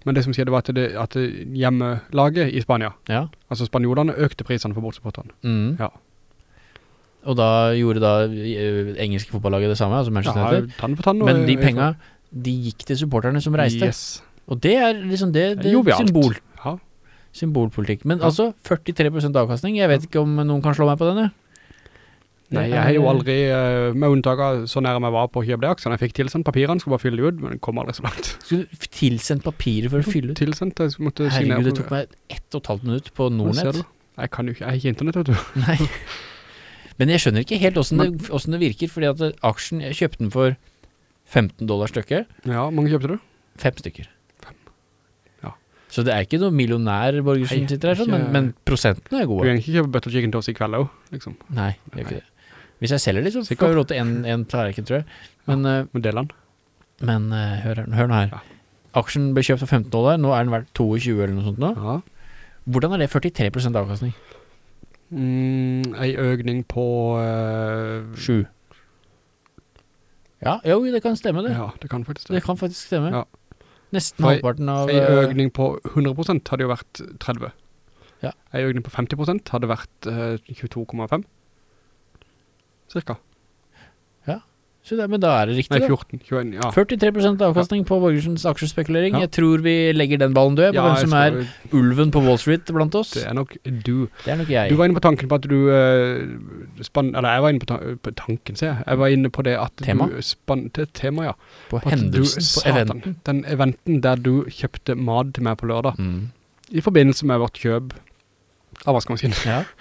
Men det som skjedde var at, det, at hjemmelaget i Spania, Ja. altså spanjolene økte prisene for bortsupporterne. Mm. Ja. Og da gjorde da eh, engelske fotballaget det samme, altså Manchester Ja, United. tann tann. Men de penga, de gikk til supporterne som reiste. Yes. Og det er liksom det, det er symbol. Ja. Symbolpolitikk. Men Ja. altså, 43% avkastning. Jeg vet ikke om noen kan slå meg på den, jeg. Nei, jeg har jo aldri, eh, med unntak av så nære jeg var på å kjøpe det aksjene, jeg fikk tilsendt papirene, skulle bare fylle det ut, men det kom aldri så langt. Skulle du tilsendt papirer for å fylle ut? Tilsendt, jeg måtte signere Herregud, det tok meg ett og et halvt minutt på Nordnett. Jeg kan jo ikke, jeg har ikke internett, vet du. Nei. <laughs> Men jeg skjønner ikke helt åssen det, hvordan det virker, fordi at aksjen Jeg kjøpte den for 15 dollar stykket. Ja, mange kjøpte du? Fem stykker. Så det er ikke noe millionær Borgersen Nei, sitter her, sånn, men, men prosentene er gode. Du kan ikke kjøpe butter chicken toast i kveld også, liksom. Nei, det gjør ikke det. Hvis jeg selger de, så får jeg råd til en, en tallerken, tror jeg. Men, eh, Med delene. men uh, hør, hør nå her. Ja. Aksjen ble kjøpt for 15 dollar, nå er den verdt 22 eller noe sånt nå. Ja. Hvordan er det 43% avkastning? Mm, en økning på eh, 7. Ja, jo, det kan stemme det. Ja, det kan faktisk stemme. det. kan faktisk stemme. Ja. Nesten For- halvparten av En eh, økning på 100% hadde jo vært 30. Ja. En økning på 50% hadde vært eh, 22,5. Cirka. Så det, Men da er det riktig, Nei, 14. 21, ja. 43% avkastning på Borgersens aksjespekulering. Ja. Jeg tror vi legger den ballen død på Ja, hvem som er er ulven på Wall Street blant oss. Det er nok du. Det er nok jeg. Du var inne på tanken på at du uh, spann, Eller jeg var inne på, ta på tanken, ser jeg. Jeg var inne på det at Tema? du spann det, tema, ja. på hendelsen, du- på satan, eventen. Den eventen der du kjøpte mat til meg på lørdag, Mm. i forbindelse med vårt kjøp av vaskemaskinen. Ja. <laughs>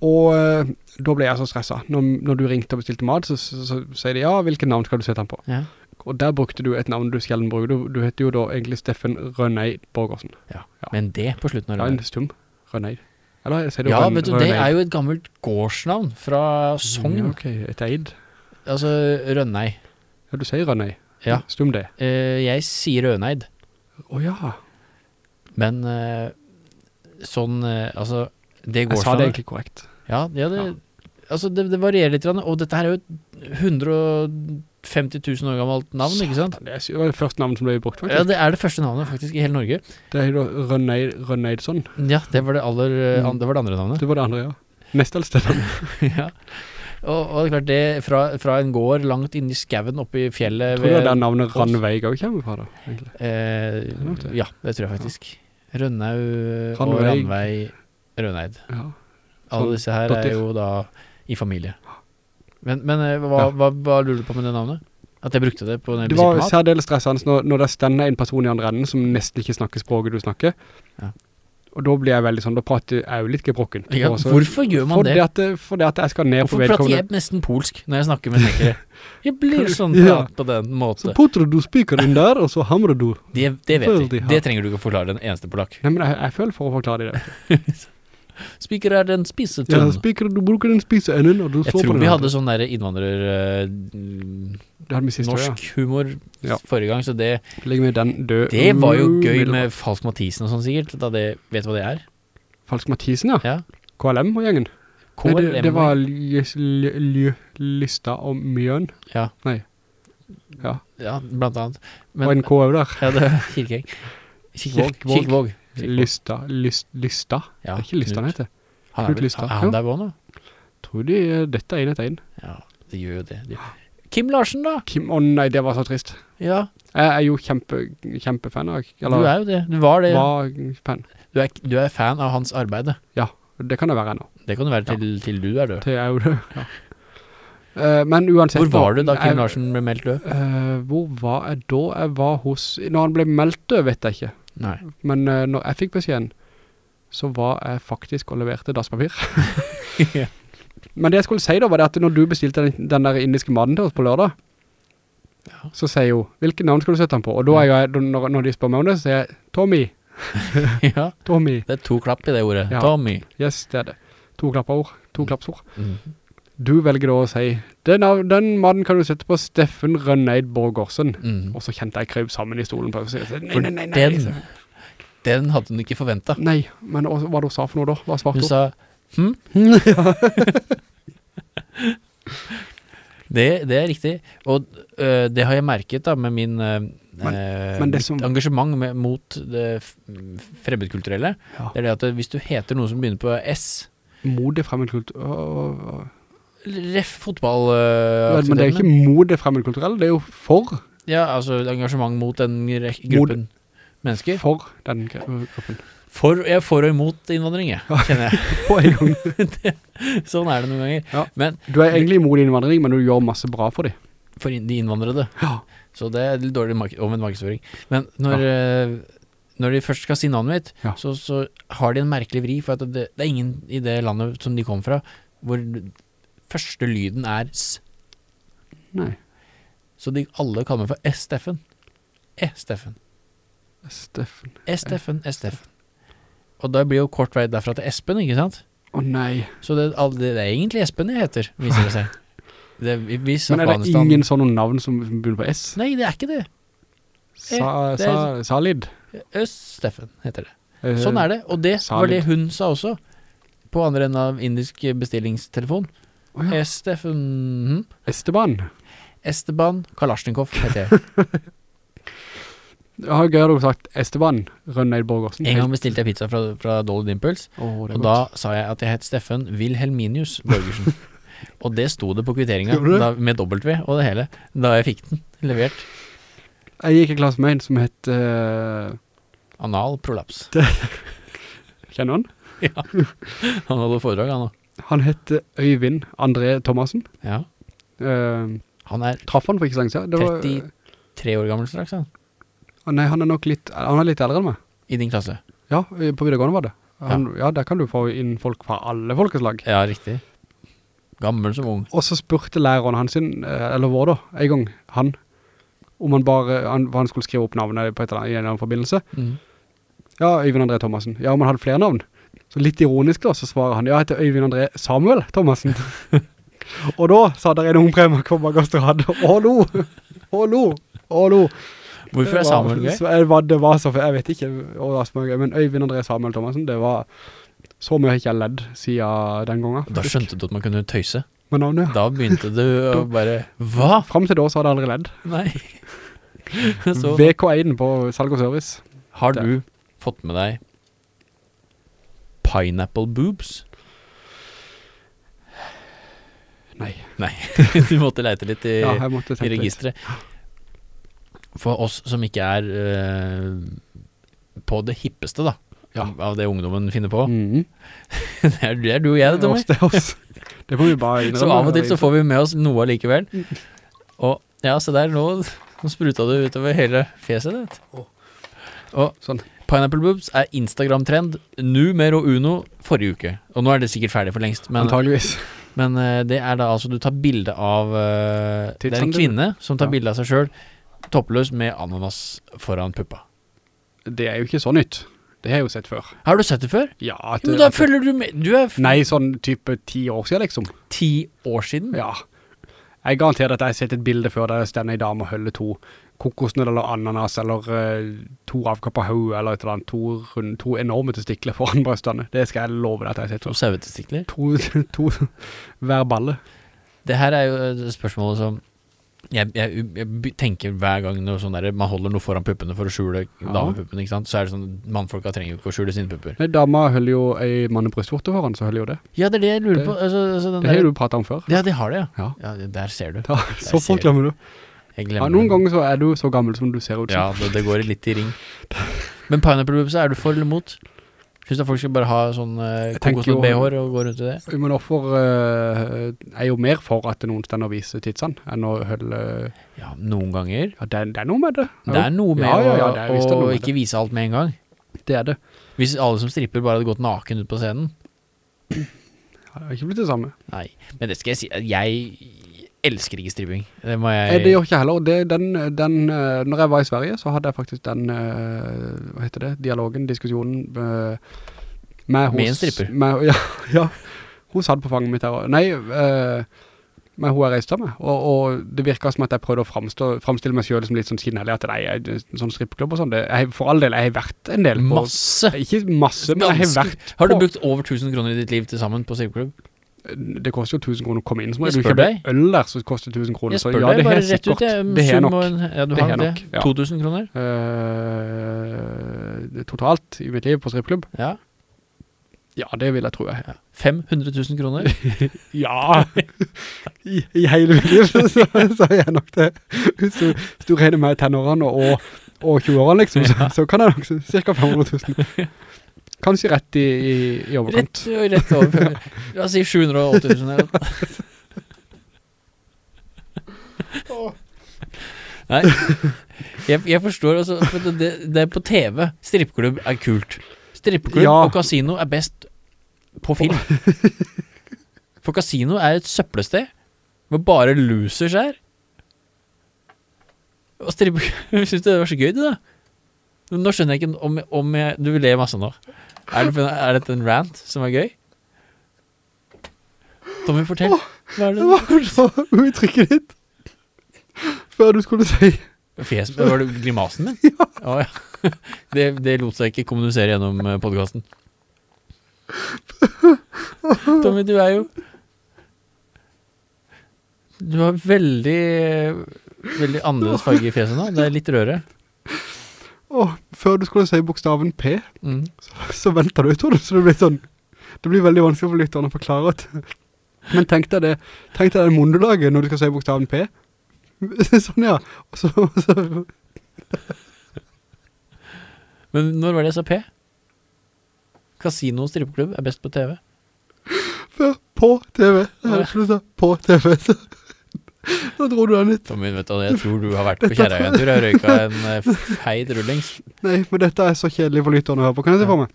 Og eh, da ble jeg så stresset. Når, når du ringte og bestilte mat, så, så, så sier de, ja, hvilket navn skal du sette den på? ja. Og der brukte du et navn du sjelden bruker. Du, du heter jo da egentlig Steffen Rønneid Borgersen. Ja. Men det på slutten av Ja, det. en stum. Rønneid. Eller sier du Ja, Røn- vet du, det er jo et gammelt gårdsnavn fra Sogn. Mm, ok, et eid. Altså Rønneid. Ja, du sier Rønneid. Ja. Stum det. Uh, jeg sier Røneid, Åja, men uh, sånn uh, Altså, det jeg sa det gårdsnavnet egentlig korrekt. Ja, ja, det, Ja. Altså, det, det varierer litt, og dette her er jo et 150 000 år gammelt navn, ikke sant? Det var det første navnet som ble brukt, faktisk. Ja, det er det første navnet faktisk i hele Norge. Det er jo Rønneidsson. Ja, det var det aller eh, Mm. an, Det var det andre navnet. Det var det andre, ja. Nest eldste <laughs> ja. Og, og det er klart, det fra, fra en gård langt inne i skauen oppe i fjellet Tror du det er der navnet. Randveig også kommer fra da, eh. Ja, det tror jeg faktisk. Rønnau og Randveig Rønneid. Røneid. Ja. Alle Sånn, disse her er jo da i familie. Men, men eh, hva, Ja. hva, hva lurer du på med det navnet? At jeg brukte det på den Det var særdeles stressende når, når det stender en person i andre enden som nesten ikke snakker språket du snakker. Ja. Og da blir jeg veldig sånn, da prater jeg jo litt gebrokken. Ja, også, hvorfor gjør man fordi det? At, det- fordi at jeg skal ned Hvorfor på prater jeg nesten polsk når jeg snakker med snekkere? Jeg blir <laughs> sånn Ja. på den måten. Så putter du spikeren der, og så hamrer du. Det, det vet jeg. vi. hardt. Det trenger du ikke å forklare den eneste polakk. Nei, men jeg, jeg føler for å forklare det. <laughs> Spiker er den Ja, spiker, du bruker den spiseenden, og du Jeg slår på tror vi hadde sånn der innvandrer... Uh, Det hadde vi sist år, ja. norsk humor Ja. forrige gang, så det, den det var jo gøy med Falsk Mathisen og sånn sikkert. Da det, vet du hva det er? Falsk Mathisen, ja. Ja. KLM og gjengen. Nei, det, det var Lysta og Mjøn. Ja. Nei. Ja, Ja, blant annet. og en K der. Ja, det var Kirkeng. <laughs> Kirkevåg. Lysta, lyst, Lysta. Ja, det er ikke Lysta han heter. Han er, vel- er han der også nå? Tror de, eh, dette er en etter en. Ja, det gjør jo det. De- Kim Larsen, da? Kim, å nei, det var så trist. Ja, Jeg er jo kjempe, kjempefan av, du er jo det. Du var det. ja. var fan. Du er, du er fan av hans arbeid. Det kan det være nå. Det kan det være til, til du er død. Det er jo det, ja. Eh, men uansett Hvor var du da Kim jeg- Larsen ble meldt død? Uh, hvor var jeg da? Jeg var hos Når han ble meldt død, vet jeg ikke. Nei. Men uh, når jeg fikk beskjeden, så var jeg faktisk og leverte dasspapir. <laughs> yeah. Men det jeg skulle si da, var det at når du bestilte den, den der indiske maten til oss på lørdag, Ja. så sier jo, hvilken navn skal du sette den på? Og da er jeg, når, når de spør meg om det, så sier jeg, Tommy, <laughs> ja, Tommy. det er to klapp i det ordet. Ja. Tommy. Yes, det er det. To klappord, to klappsord. Mm. Du velger da å si, den, den mannen kan du sette på Steffen Rønneid Borgårdsen. Mm. Og så kjente jeg kryp sammen i stolen på så, nei, nei, nei, nei, den- Den hadde hun ikke forventa. nei, men hva hva du sa for noe da? Hva svarte Hun hun? sa hm? <laughs> det, det er riktig. Og øh, det har jeg merket da med min øh, øh, men det mitt som- engasjement med, mot det fremmedkulturelle. Ja. Det er det at hvis du heter noe som begynner på S Mode fremmedkulturelle». Åh, åh. Ref fotball uh, men det er jo ikke mode fremmedkulturelle, det er jo for, Ja, altså engasjement mot den gruppen gruppen mennesker. for den gruppen. For, jeg er for og imot innvandring, jeg, kjenner jeg. <laughs> På en gang. <laughs> sånn er det noen ganger. Ja. Men Du er egentlig imot innvandring, men du gjør masse bra for dem. for de innvandrede. Ja. Så det er litt dårlig mark omvendt markedsføring. Men når, ja. når de først skal si navnet mitt, Ja. så, så har de en merkelig vri, for at det, det er ingen i det landet som de kom fra, hvor første lyden er s. Nei. Så de alle kaller meg for S-Steffen. E-Steffen. Steffen. Esteffen, Esteffen. Og da blir jo kort vei derfra til Espen, ikke sant? Å nei. Så det, det er egentlig Espen jeg heter, viser det seg. <laughs> Det, hvis Men er det ingen sånne navn som, begynner på S? Nei, det er ikke det. Sa, det sa, er- Salid? Øst-Steffen heter det. Eh, Sånn er det. Og det var det hun sa også. På andre enden av indisk bestillingstelefon. Å ja. Estefan hm? Esteban. Esteban Kalasjnikov heter jeg. Har du sagt Esteban Rønneid Borgersen. En gang bestilte jeg pizza fra, fra Dolly Dimples, oh, og godt. da sa jeg at jeg het Steffen Wilhelminius Borgersen. <laughs> og det sto det på kvitteringa, med W og det hele, da jeg fikk den levert. Jeg gikk i klasse med en som het uh... Anal prolaps. <laughs> Kjenner han? ja. Han hadde foredrag, han òg. Han het eh, Øyvind André Thomassen. Ja. Uh, Han er traff han for ikke så lenge siden. Det var, 33 år gammel straks, han. Å nei, han er nok litt, han er litt eldre enn meg. I din klasse. Ja, på videregående var det. Han, ja. der kan du få inn folk fra alle folkeslag. Ja, riktig. Gammel som ung. Og så spurte læreren han sin, eh, eller vår da, en gang, han, om han bare, han, han skulle skrive opp navnet på et eller annet, i en eller annen forbindelse. Mm. Ja, Øyvind André Thomassen. Ja, om han hadde flere navn. Så litt ironisk da, så svarer han, ja, jeg heter Øyvind André Samuel Thomassen. <laughs> og da sa der en ung premie på bagastorad, å lo, å lo, å lo. Hvorfor er Samuel gøy? Det var, det var så, jeg vet ikke, og men Øyvind André Samuel Thomassen, det var så mye jeg ikke ledd siden den gangen. Da skjønte du at man kunne tøyse. Med navnet. Da begynte du å <laughs> bare Hva? Frem til da så hadde jeg aldri ledd. Nei. <laughs> VK1 på salg og service. har du fått med deg Pineapple boobs? Nei. Nei. <laughs> du måtte leite litt i, Ja, i registeret. For oss som ikke er uh, på det hippeste, da, Ja. av det ungdommen finner på. Mhm. <laughs> det, er, det er du og jeg, det, Tommy. det oss. Det må vi bare innrømme. Så av og til så får vi med oss noe allikevel. Og ja, se der, nå, nå spruta det utover hele fjeset ditt. Og Sånn. Pineapple Boobs er Instagram-trend numero uno forrige uke. Og nå er det sikkert ferdig for lengst, men, Antageligvis. men eh, det er da altså du tar bilde av eh, Det er en kvinne som tar Ja. bilde av seg sjøl toppløs med ananas foran puppa. Det er jo ikke så nytt. Det har jeg jo sett før. Har du sett det før? Ja, at, men da at- følger du med. Du Nei, sånn type ti år siden liksom. ti år siden. Ja. Jeg garanterer at jeg har sett et bilde før der det stender en dame og holder to kokosnøtter eller ananas, eller uh, to avkappa hau, eller et eller annet, to, to enorme testikler foran <laughs> brøstene. Det skal jeg love deg at jeg har sett To før. sauetestikler. To, <laughs> to hver balle. Det her er jo et spørsmål som jeg, jeg, jeg tenker hver gang sånn der, man holder noe foran puppene for å skjule Ja. damepuppene? Så er det sånn, mannfolka trenger jo ikke å skjule sine pupper. Nei, dama holder jo ei mannebrystvorte foran, så holder jo det. Ja, det er det jeg lurer Det- på. Altså, altså, den Det har der- jo du pratet om før. Ja, det har det, ja. Ja. Ja, der ser du. Da, så folk fort glemmer du. Jeg Ja, noen det. ganger så er du så gammel som du ser ut som. Ja, det, det går litt i ring. <laughs> Men pineapple boobs, er du for eller mot? Synes du folk skal bare ha sånn uh, tenker jo- kokosnøtt-BH-er og gå rundt i det? Men hvorfor uh, er jo mer for at noen stender og viser tidsene, enn å holde... Ja, noen ganger. Ja, det, det er noe med det. Det er noe med Ja, ja, ja, å, å noe med ikke vise alt med en gang. Det er det. Hvis alle som stripper bare hadde gått naken ut på scenen. Det har ikke blitt det samme. Nei, men det skal jeg si. Jeg elsker ikke stripping. Det må jeg Eh, Det gjør ikke heller. Det, den, den, eh, når jeg var i Sverige, så hadde jeg faktisk den, eh, hva heter det, dialogen, diskusjonen, med, med, Med en stripper? Med, <laughs> ja, ja, hun satt på fanget mitt her. også. Nei, uh, med hun jeg reiste med, og, og det virket som at jeg prøvde å framstå, framstille meg selv som litt sånn skinnhellig, at nei, jeg, en sånn strippeklubb og sånn, det, jeg, for all del, jeg har vært en del på, Masse! ikke masse, men jeg har vært vært Har du brukt over 1000 kroner i ditt liv til sammen på strippeklubb? Det koster jo 1000 kroner å komme inn, så må Jeg du kjøpe deg. øl der, så koster 1000 kroner, Jeg spør ja, deg bare rett ut. jeg. det er nok. en- Ja, du Det har det. ja. 2000 kroner? Uh, totalt i mitt liv på strippklubb? Ja. Ja, det vil jeg tro jeg. ja. 500 000 kroner? <laughs> Ja, I, i hele mitt liv så, så, er jeg nok det. Hvis du, hvis du regner med tenårene og, og 20-årene liksom, så, så kan jeg nok cirka 500 000. Kanskje rett i, i, i overkant. Rett, rett over. La oss si 780 000 eller noe. Nei, jeg, jeg forstår altså, for det, det, det er på TV. Strippeklubb er kult. Strippeklubb Ja. og kasino er best på film. For kasino er et søppelsted hvor bare losers er. Og strippeklubb <laughs> synes du det var så gøy, det da? Nå skjønner jeg ikke om, om jeg Du vil le masse nå. Er, det, er dette en rant som er gøy? Tommy, fortell. Hva er det? Hva var uttrykket ditt? Før du skulle si Fjes, var det grimasen min? <laughs> Ja. ja. <laughs> Det, det lot seg ikke kommunisere gjennom podkasten. <laughs> Tommy, du er jo Du har veldig Veldig annerledes farge i fjeset nå. Det er litt rødere. Åh, før du skulle si bokstaven P, Mm. så, så venter du, tror du, så det blir sånn, det blir veldig vanskelig for lytterne å forklare at, Men tenk deg det, tenk deg det mondelaget når du skal si bokstaven P. <laughs> Sånn ja, og så, og så Men når var det jeg sa P? Kasino og strippeklubb er best på TV. på TV, på TV, da dro du den. Tommy, vet du, jeg tror du har vært på kjerreagentur. Jeg har røyka en eh, feit rullings. Nei, men dette er så kjedelig for lytterne å høre på, kan jeg se for meg?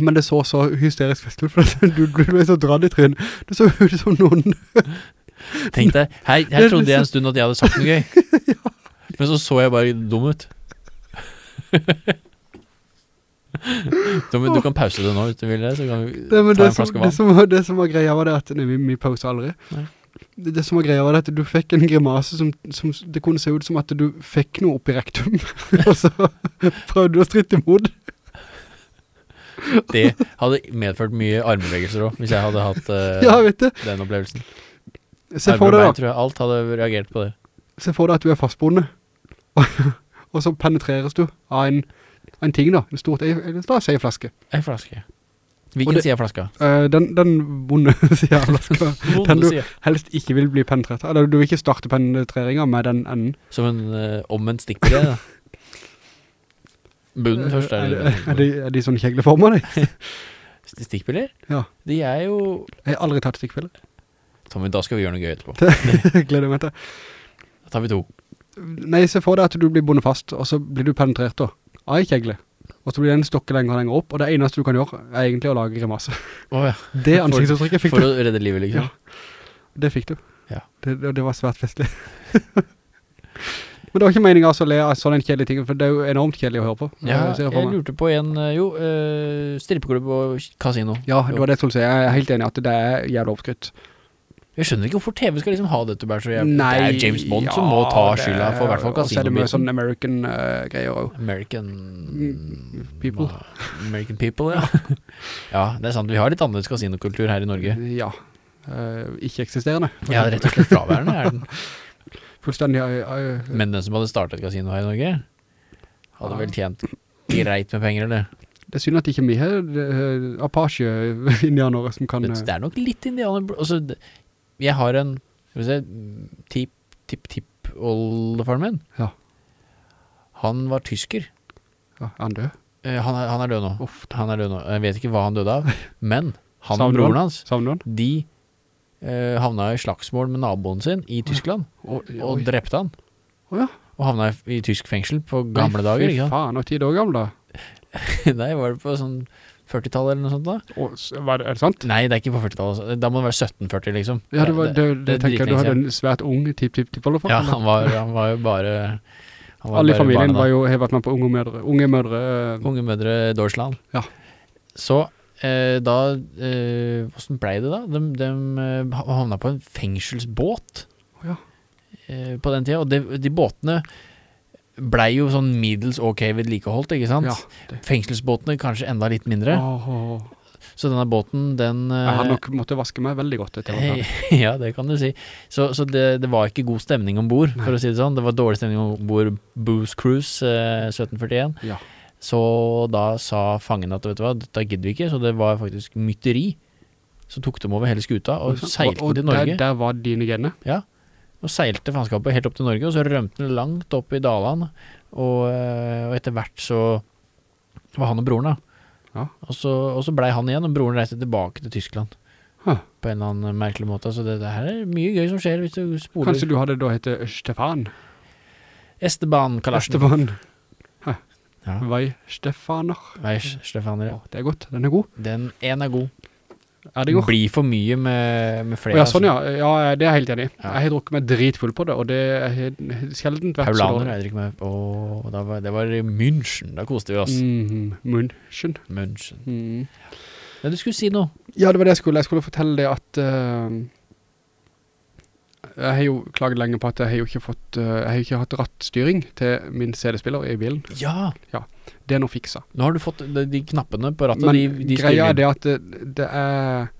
Men det så så hysterisk festlig ut, for du, du ble så dradd i trynet. Det så ut som noen Tenk deg, her, her trodde jeg en stund at jeg hadde sagt noe gøy. <laughs> Men så så jeg bare dum ut. <laughs> Tommy, du kan pause det nå hvis du vil det, så kan vi ta en som, vann. det, som, det som var greia var det at vi, vi pauser aldri Nei. Det, det som var greia var at du fikk en grimase som, som Det kunne se ut som at du fikk noe opp i rektum <laughs> Og så prøvde du å stritte imot Det hadde medført mye armbevegelser òg, hvis jeg hadde hatt uh, <laughs> Ja, vet den opplevelsen. Se for deg da. Alt hadde reagert på det. Se for deg at du er fastboende <laughs> Og så penetreres du av en, av en ting da En stort, en, en, en flaske En flaske. Hvilken side av flaska? Uh, den, den vonde <laughs> siden av <laughs> flaska Den du helst ikke vil bli penetrert Eller du vil ikke starte penetreringen med den enden Som en uh, omvendt stikkpille, da. Bunnen først, er, det. er, de, er de sånn kjegleformer de? <laughs> Stikkpiller? Ja. De er jo Jeg har aldri tatt stikkpiller Tommy, da skal vi gjøre noe gøy etterpå. Gleder meg til. Da tar vi to. Nei, se for deg at du blir bonde fast, og så blir du penetrert da, av kjegle. Og så blir den stokke lenger og lenger opp, og det eneste du kan gjøre er egentlig å lage grimasse. Oh, ja. <laughs> Det ansiktsuttrykket fikk For du. å redde livet, liksom. Ja. Det fikk du. Ja. Det, det, det var svært festlig. <laughs> Men det var ikke meningen altså å le av sånne kjedelige ting, for det er jo enormt kjedelig å høre på. Ja, jeg for jeg lurte på en, eh, jo, øh, strippeklubb og kasino. Ja, det var det jeg skulle si. Jeg er helt enig at det er jævlig oppskrytt. Jeg skjønner ikke hvorfor TV skal liksom ha dette bare så jævlig. Nei, det er James Bond som må ta det skylda for i hvert fall Og så er det mye sånn American eh, også. American Mm, people. American people, ja. <laughs> ja, det er sant. Vi har litt annerledes kasinokultur her i Norge. Ja. Uh, ikke eksisterende. Ja, rett og slett fraværende er den. <laughs> Fullstendig uh, eh, Men den som hadde startet kasino her i Norge, hadde Ja. vel tjent greit med penger, eller? Det er synd at ikke vi har Apache-indianere <laughs> som kan... Det, eh, det er nok litt indianer... Altså, det- jeg har en, skal vi se, mm, tipp, tipp, tipp, oldefaren min. Ja. Han var tysker. ja, er han død? Eh, han, er, han er død nå. Uff, Han er død nå. Jeg vet ikke hva han døde av, <laughs> men han og broren hans, savner han? de eh, havna i slagsmål med naboen sin i Tyskland, Oi, og oi. drepte han. Å ja. Og havna i, i tysk fengsel på gamle Nei, dager, Fy faen, når tid år gammel da. <laughs> Nei, var det på sånn 40-tallet eller noe sånt da? og, var det, er det sant? Nei, det er ikke på 40-tallet. Da må det være 1740, liksom. Ja, det, var, det, det, er tenker jeg, du hadde en svært ung tipp-tipp-tipp-oldefar. Ja, han var, han var jo bare var Alle i familien var jo, har vært med på unge mødre. Unge mødre, eh, Unge mødre Dorsland. Ja. Så eh, da eh, Hvordan ble det da? De, de eh, havna på en fengselsbåt ja. eh, på den tida. Og de, de båtene blei jo sånn middels ok vedlikeholdt, ikke sant? ja. Fengselsbåtene kanskje enda litt mindre. Oh, oh. Så denne båten, den eh, Jeg har nok måttet vaske meg veldig godt etter <laughs> ja, det kan du si. Så, så det, det var ikke god stemning om bord, for å si det sånn. Det var dårlig stemning om bord Booze Cruise eh, 1741. Ja. Så da sa fangen at vet du hva, dette gidder vi ikke, så det var faktisk mytteri. Så tok de over hele skuta og seilte og til Norge. Der, der var dine gener. Og seilte faenskapet helt opp til Norge, og så rømte den langt opp i dalene. Og, eh, og etter hvert så var han og broren, da. Ja. Og så, og så blei han igjen, og broren reiste tilbake til Tyskland. Huh. På en eller annen merkelig måte. Så det, det her er mye gøy som skjer hvis du spoler Kanskje du hadde da hette Stefan? Esteban Kalasjnikov. Esteban Ja. Vei Stefaner. Vei Stefaner. ja. det er godt, den er god. Den ene er god. Erdinger. blir for mye med, med flere. flere. ja, sånn altså. ja. Ja, det er jeg helt enig. Ja. Jeg har drukket meg dritfull på det, og det er sjeldent vært så Paulaner dårlig. jeg det meg på, da var, det var München. Da koste vi oss. Mhm, München. München. Mm. Ja, du skulle si noe. Ja, det var det jeg skulle. Jeg skulle fortelle det at eh, jeg har jo klaget lenge på at jeg har jo ikke fått eh, Jeg har ikke hatt rattstyring til min CD-spiller i bilen. Ja, ja. Det er nå fiksa. nå har du fått de, de knappene på rattet. Men de, de greia er det at det, det er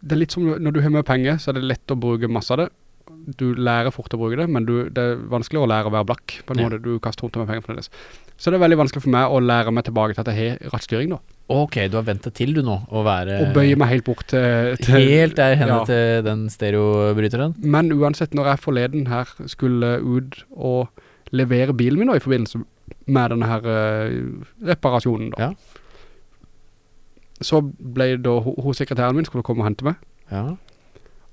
Det er litt som når du har mye penger, så er det lett å bruke masse av det. Du lærer fort å bruke det, men du, det er vanskelig å lære å være blakk på en Ja. måte. Du kaster rundt med penger fremdeles. Så det er veldig vanskelig for meg å lære meg tilbake til at jeg har rattstyring da. Ok, du har ventet til du nå, å være Og bøye meg helt bort til, til Helt der henne ja. til den stereobryteren. Men uansett, når jeg forleden her skulle ut og levere bilen min da, i forbindelse med denne her uh, reparasjonen da, Ja. så ble da hos sekretæren min skulle komme og hente meg, Ja.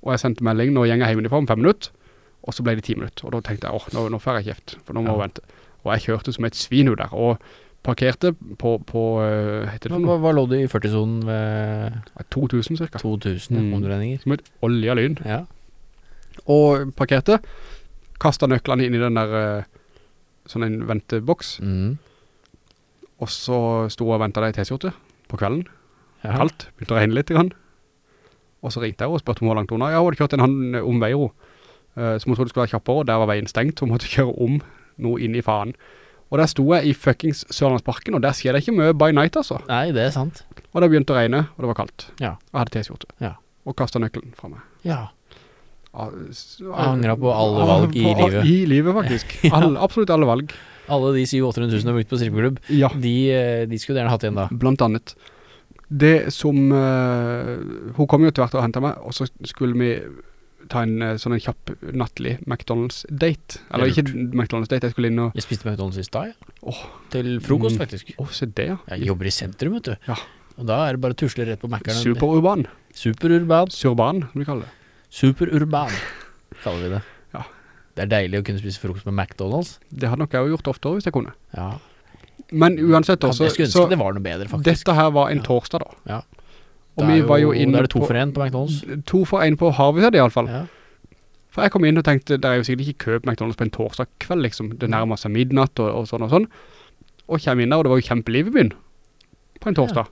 og jeg sendte melding jeg gjenger hjemmefra om fem minutter, og så ble det ti minutter, og da tenkte jeg, åh, nå, nå får jeg kjeft, for nå må jeg vente. Og jeg kjørte som et svin ut der, og parkerte på, på uh, heter det Hva, hva lå du i 40-sonen ved 2000 cirka, 2000 Mm. omdreininger? som et olje lyn. Ja. Og parkerte, kastet nøklene inn i den der, eh, sånn en venteboks, Mm. Og så sto jeg og deg i T-skjorte på kvelden. ja. Kaldt, begynte å regne litt. Grann. Og så ringte jeg og spurte om hvor langt hun var. Ja, hun hadde kjørt en annen eh, omvei, hun. Uh, som hun trodde skulle være kjappere, og der var veien stengt. Hun måtte kjøre om noe inn i faen. Og der sto jeg i fuckings Sørlandsparken, og der skjer det ikke mye by night, altså. Nei, det er sant. Og det begynte å regne, og det var kaldt. Ja. Jeg hadde T-skjorte. Ja. Og kastet nøkkelen fra meg. Ja. Jeg Angret på alle valg i livet. I livet, faktisk. Alle, absolutt alle valg. <laughs> Alle de 700 000 du har brukt på strippeklubb, Ja. de, eh, de skulle gjerne hatt igjen da. Blant annet. Det som uh, Hun kom jo til hvert og hentet meg, og så skulle vi ta en eh, sånn en kjapp nattlig McDonalds-date. Eller er ikke McDonalds-date, jeg skulle inn og Jeg spiste McDonalds i stad, ja. Åh. Til frokost, Mm. faktisk. oh, se det, ja. Jeg jobber i sentrum, vet du. Ja. Og da er det bare å tusle rett på Mac-eren. Superurban. Superurban. Surban, som vi kaller det. Superurban, kaller vi det. Ja. Det er deilig å kunne spise frokost med McDonalds. Det hadde nok jeg gjort gjort oftere hvis jeg kunne. Ja. Men uansett Ja, også, jeg skulle ønske så det var noe bedre, faktisk. dette her var en Ja. torsdag da. Ja. Og vi var jo inne Da er det to for en på McDonalds. to for en på Harvard i alle fall. Ja. For jeg kom inn og tenkte, det er jo sikkert ikke kø på McDonalds på en torsdag kveld, liksom. Det nærmer seg midnatt og, og sånn og sånn. Og kom inn der, og det var jo kjempeliv i byen. På en torsdag.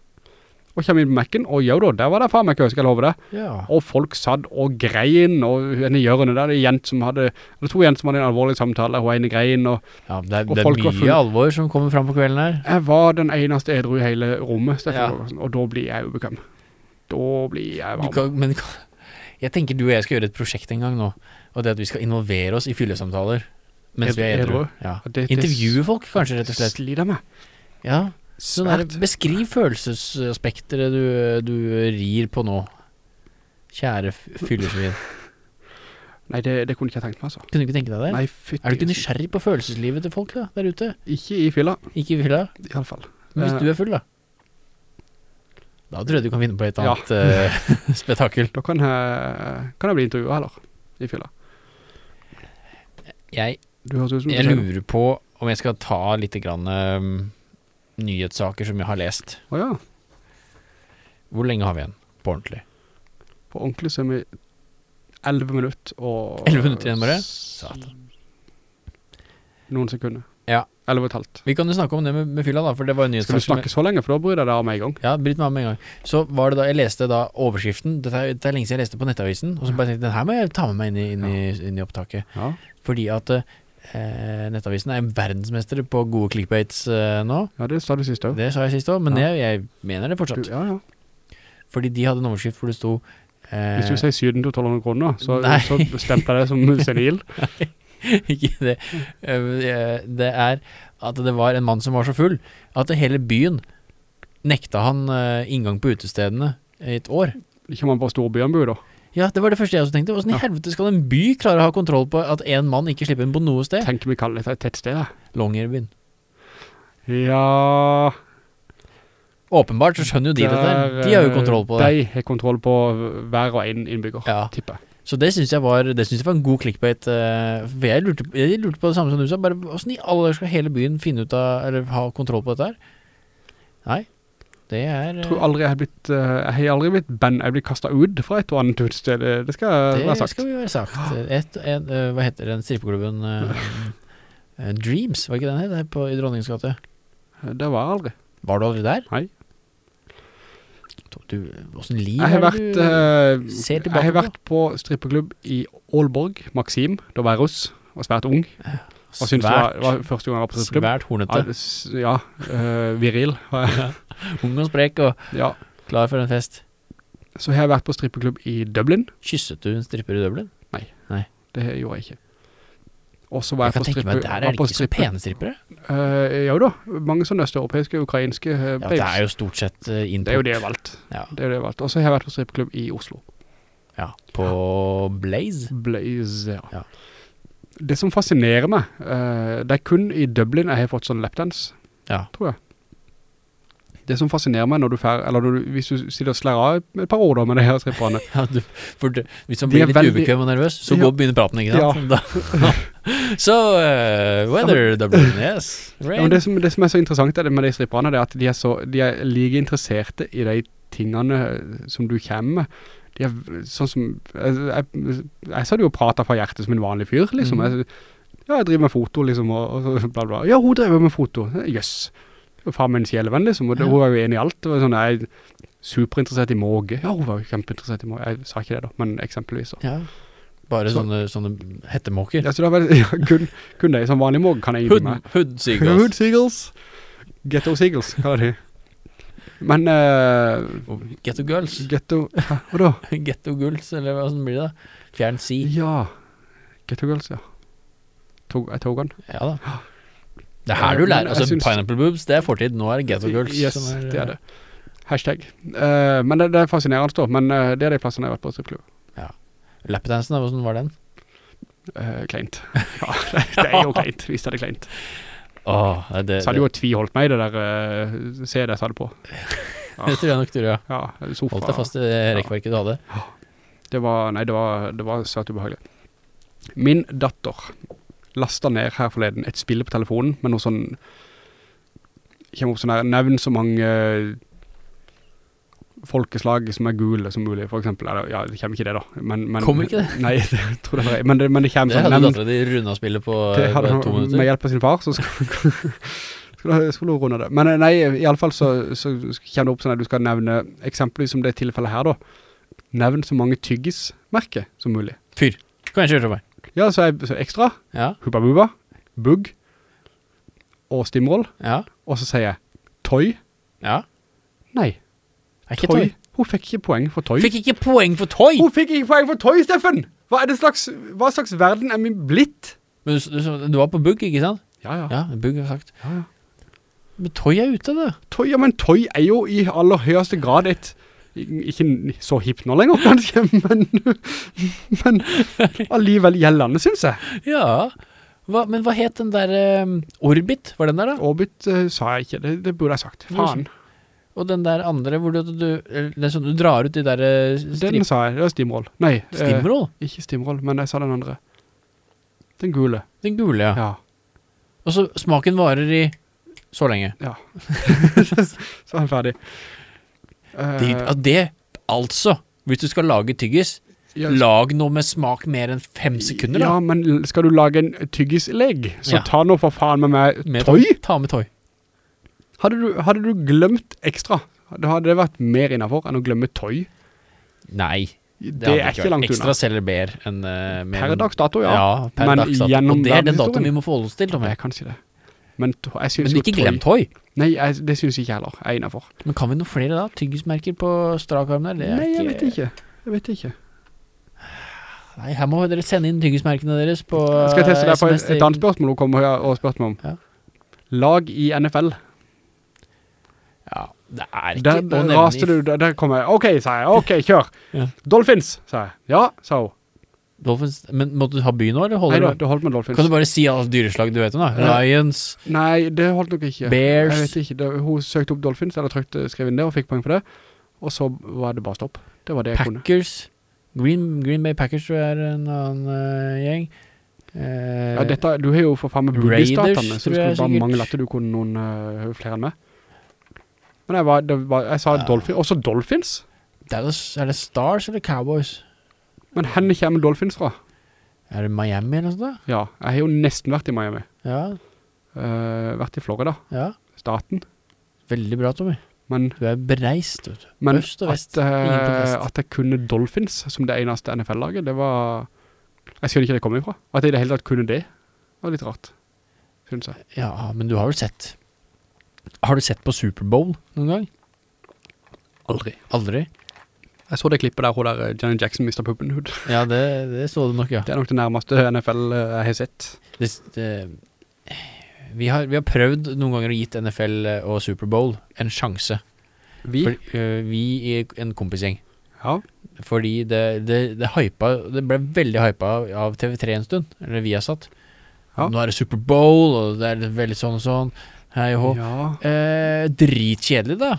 Og kom inn på Mac'en, og jo da, der var det faen meg kø, skal jeg love det. ja. Og folk satt og grein, og henne i hjørnet der, det er en jent som hadde, eller to jenter som hadde en alvorlig samtale, hun ene grein, og ja det er, det er mye full- alvor som kommer fram på kvelden her. jeg var den eneste edru i hele rommet, Steffen Ja. Og da blir jeg ubekvem. Da blir jeg varm. kan, men kan- jeg tenker du og jeg skal gjøre et prosjekt en gang nå, og det at vi skal involvere oss i fyllesamtaler mens vi er edru. Ja. Intervjue folk, kanskje, rett og slett. Sliter meg. Ja. Sånn der, beskriv følelsesaspekter du, du rir på nå. Kjære fyllesvin. <laughs> Nei, det, det kunne ikke jeg tenkt meg, altså. Kunne du ikke tenke deg det? Nei, fytti. Er du ikke nysgjerrig på følelseslivet til folk da, der ute? Ikke i fylla, Ikke i fylla? i alle fall. Men hvis Eh. du er full, da? Da tror jeg du kan vinne på et annet eh, <laughs> spetakkel. Da kan jeg, kan jeg bli intervjuet heller, i fylla. Jeg, jeg lurer på om jeg skal ta litt grann, um, nyhetssaker som jeg har lest. Å ja, Hvor lenge har vi igjen på ordentlig? på ordentlig så er vi 11 minutter og... 11 minutter igjen bare? Satan. Noen sekunder. Ja. 11 og et halvt. Vi kan jo snakke om det med, med fylla, da, for det var en Skal du snakke så lenge, for da bryr jeg deg av med en gang. Ja, bryt meg av med en gang. Så var det da, jeg leste da overskriften, dette er, dette er lenge siden jeg leste på nettavisen, og så bare tenkte jeg, den her må jeg ta med meg inn i, inn i, inn i opptaket. Ja. Fordi at eh, nettavisen er verdensmester på gode clickbaits eh, nå. Ja, det sa du sist også. Det sa jeg sist også, men Ja. jeg, jeg mener det Du, fortsatt. ja, ja. Fordi de hadde en overskrift hvor det sto eh, Hvis du sier syden til 1200 kroner, så, Nei. så stempler jeg det som <laughs> senil. <laughs> Ikke det. Eh, Det er at det var en mann som var så full at hele byen nekta han eh, inngang på utestedene i et år. Ikke man på storbyen da. Ja, det var det første jeg også tenkte. Hvordan i Ja. helvete skal en by klare å ha kontroll på at en mann ikke slipper inn på noe sted? Tenk vi kaller det et tettsted. da. Longyearbyen. Ja Åpenbart så skjønner jo de dette. De har jo eh, kontroll på det. De har kontroll på hver og en innbygger, Ja. tipper jeg. Så det syns jeg synes jeg var en god clickbait. eh, For jeg lurte, jeg lurte på det samme som du sa. Bare Åssen i alle dager skal hele byen finne ut av Eller ha kontroll på dette her? Nei. Det er Jeg tror aldri jeg har blitt, eh, jeg har aldri blitt band, jeg blir kastet ut fra et og annet utested, det, skal Det være sagt. Det skal vi være sagt. Et, en, eh, hva heter den strippeklubben? eh, <laughs> eh, Dreams, var ikke den her? Er På, I Dronningens gate. Det var jeg aldri. Var du aldri der? Nei. Du, hvordan liv Jeg har vært, du eh, ser jeg har på? vært på strippeklubb i Aalborg, Maxim, da var jeg russ, og svært ung, og syntes det var, var første gang jeg var på strippeklubb. svært hornete. ja uh, viril. <laughs> var. Ung og sprek og Ja. klar for en fest. Så jeg har jeg vært på strippeklubb i Dublin. Kysset du en stripper i Dublin? Nei, Det gjorde jeg ikke. Og så var Jeg jeg, kan på tenke meg, der er det ikke ikke så pene strippere. Uh, ja da, mange sånne østeuropeiske, ukrainske uh, Ja, det er jo stort sett uh, Det er jo det jeg valgte. Ja. Det er jo det jeg valgte. Og så har jeg vært på strippeklubb i Oslo. ja. På Blaze. Blaze, ja. Ja. Det som fascinerer meg, uh, det er kun i Dublin jeg har fått sånn lapdance, Ja. tror jeg. Det som fascinerer meg når du fer, eller du, hvis du sitter og slår av et par år da med det her stripperne, <laughs> Ja, du, for det, hvis man blir litt veldig- ubekvem og nervøs, så Ja. går begynner praten, ikke sant? Ja. <laughs> <laughs> så, uh, weather, Dublin, yes. ja, Rain. det, som, det som er så interessant er det med de stripperne, det er at de er, så, de er like interesserte i de tingene som du kommer med. De er sånn som, jeg, jeg, jeg sa det jo prater fra hjertet som en vanlig fyr, liksom. Mm. Jeg, ja, jeg driver med foto, liksom, og, og bla bla. Ja, hun driver med foto. Jøss. Det faen min kjelevenn, liksom, og Ja. hun var jo enig i alt. Var sånn, jeg er superinteressert i måge. Ja, hun var jo kjempeinteressert i måge. Jeg sa ikke det da, men eksempelvis. så. Ja, bare Så- sånne, sånne hettemåker. Ja, så det var <laughs> ja, kun, kun det, som vanlig måge kan jeg gi meg. med. seagulls. Hood seagulls. Ghetto Seagulls, kaller de. Men, uh, Og Ghetto girls. Ghetto, hva da? <laughs> Ghetto girls, eller hva som blir det da? Fjern si. Ja, Ghetto Girls, ja. Tog, jeg tok den. Ja da. Det er her du lærer. Altså, synes, Pineapple boobs, det er fortid. Nå er det ghetto girls. Yes, som det er det. Hashtag. Uh, men det, det er fascinerende da, men uh, det er de plassene jeg har vært på strippeklubb. Lapdansen, da, hvordan var den? Uh, kleint. <laughs> Ja, det, det er jo kleint, hvis det er kleint. Oh, det, Så hadde jo tviholdt meg i det der uh, CD jeg det på. <laughs> det tror jeg nok du gjør, ja. Ja, sofa. Holdt deg fast i det ja. du hadde. Det var, nei, det var, det var svært ubehagelig. Min datter lastet ned her forleden et spill på telefonen med noe sånn, kommer opp sånn her, nevn så mange folkeslag som er gule som mulig, for eksempel. Eller, ja, det kommer ikke det da. Men, men, Kommer ikke det? Nei, <laughs> det tror jeg det. Men det, men det kommer Det sånn, hadde nevn, dattera di runda spillet på, det på to minutter. med hjelp av sin far, så skulle <laughs> hun runde det. Men eh, nei, i alle fall så, så kommer det opp sånn at du skal nevne, eksempelvis som det tilfellet her da, nevn så mange tyggismerker som mulig. Fyr. Kan jeg kjøre til meg? Ja, så er så ekstra, Ja, Hubba Bubba, Bugg og Stimroll. ja, Og så sier jeg Toy. ja. Nei, Er ikke Toy. toy. Hun fikk ikke poeng for Toy. Fikk ikke poeng for toy! Hun fikk ikke poeng for Toy, Steffen! Hva det slags, hva slags verden er min blitt? Men du, du, du var på bugg, ikke sant? Ja, ja. Ja, bugg har sagt. ja, ja. Men toy er ute, da. Toy, ja, men Toy er jo i aller høyeste grad et ikke så hipp nå lenger, <laughs> kanskje, men, men alligevel gjeldende, synes jeg. Ja. Hva, men hva het den der um, Orbit? Var den der, da? Orbit uh, sa jeg ikke, det, det burde jeg sagt. Faen. Og den der andre hvor du, du, er sånn, du drar ut de der eh, Den sa jeg, det var Stimroll. Nei, eh, Stimroll? ikke Stimroll, men jeg sa den andre. Den gule, Den gule, ja. ja. Og så smaken varer i så lenge. Ja. <laughs> så er den ferdig. Eh, Det, det, altså, hvis du skal lage tyggis, ja, lag noe med smak mer enn fem sekunder, da. Ja, men skal du lage en tyggislegg, så Ja. ta nå for faen med meg Med tøy. Ta med tøy. Hadde du, hadde du glemt ekstra, det hadde det vært mer innenfor enn å glemme tøy. Nei. Det, det er ikke langt Ekstra selger mer enn Uh, mer Per dags dato, ja. Ja, per Men dags dato. Og det er den datoen vi må forholde oss til, Det Tommy. er kanskje det. Men Men ikke glem toy. Nei, jeg, det synes jeg ikke heller. Jeg er innenfor. Men kan vi noe flere da? Tyggismerker på strak der? Det er Nei, jeg vet ikke. Jeg vet ikke. Nei, her må dere sende inn tyggismerkene deres på Skal jeg teste deg på et, et annet spørsmål hun kommer og spurte meg om? Ja. Lag i NFL. Ja, det er ikke Der, å der raste du, der, der kom jeg. Ok, sa jeg. Ok, kjør. Ja. Dolphins, sa jeg. Ja, sa hun. Dolphins, men måtte du ha by nå, eller Nei holder da, du? det holdt med Dolphins. Kan du bare si alle dyreslag du vet om da? Lions, Nei, det holdt nok ikke. Bears. Jeg vet ikke. Det, hun søkte opp Dolphins, eller trykte, skrev inn det og fikk poeng for det. Og så var det bare stopp. Det var det jeg kunne. Packers, Green, Green Bay Packers tror jeg er en annen uh, gjeng. Eh, Ja, dette, du har jo for faen med Raiders, så det skulle bare mangle at du kunne noen uh, flere enn meg. Men jeg, var, var, jeg sa Ja. Dolphins, også Dolphins. Dallas, er det Stars eller Cowboys? Men henne kommer Dolphins fra? Er det Miami eller noe sånt da? Ja, jeg har jo nesten vært i Miami. Ja, Uh, vært i Florida, ja. staten. Veldig bra, Tommy. Men, Du er bereist, vet du. men Øst og vest, at, eh, at jeg kunne Dolphins som det eneste NFL-laget, det var... Jeg skjønner ikke det kom ifra. At jeg i det hele tatt kunne det, var litt rart, synes jeg. Ja, men du har jo sett Har du sett på Superbowl noen gang? Aldri. Aldri? Jeg så det klippet der, hvor der eh, Janet Jackson mistet puppen hud. Ja, det, det så du nok, ja. Det er nok det nærmeste NFL jeg har sett. Det, det, vi, har, vi har prøvd noen ganger å gitt NFL og Superbowl en sjanse. Vi? For, uh, vi i en kompisgjeng. ja. Fordi det, det, det hypa Det ble veldig hypa av TV3 en stund, eller vi har satt. Ja. Nå er det Superbowl, og det er veldig sånn og sånn. Hei og hå. Ja. Eh, dritkjedelig, da.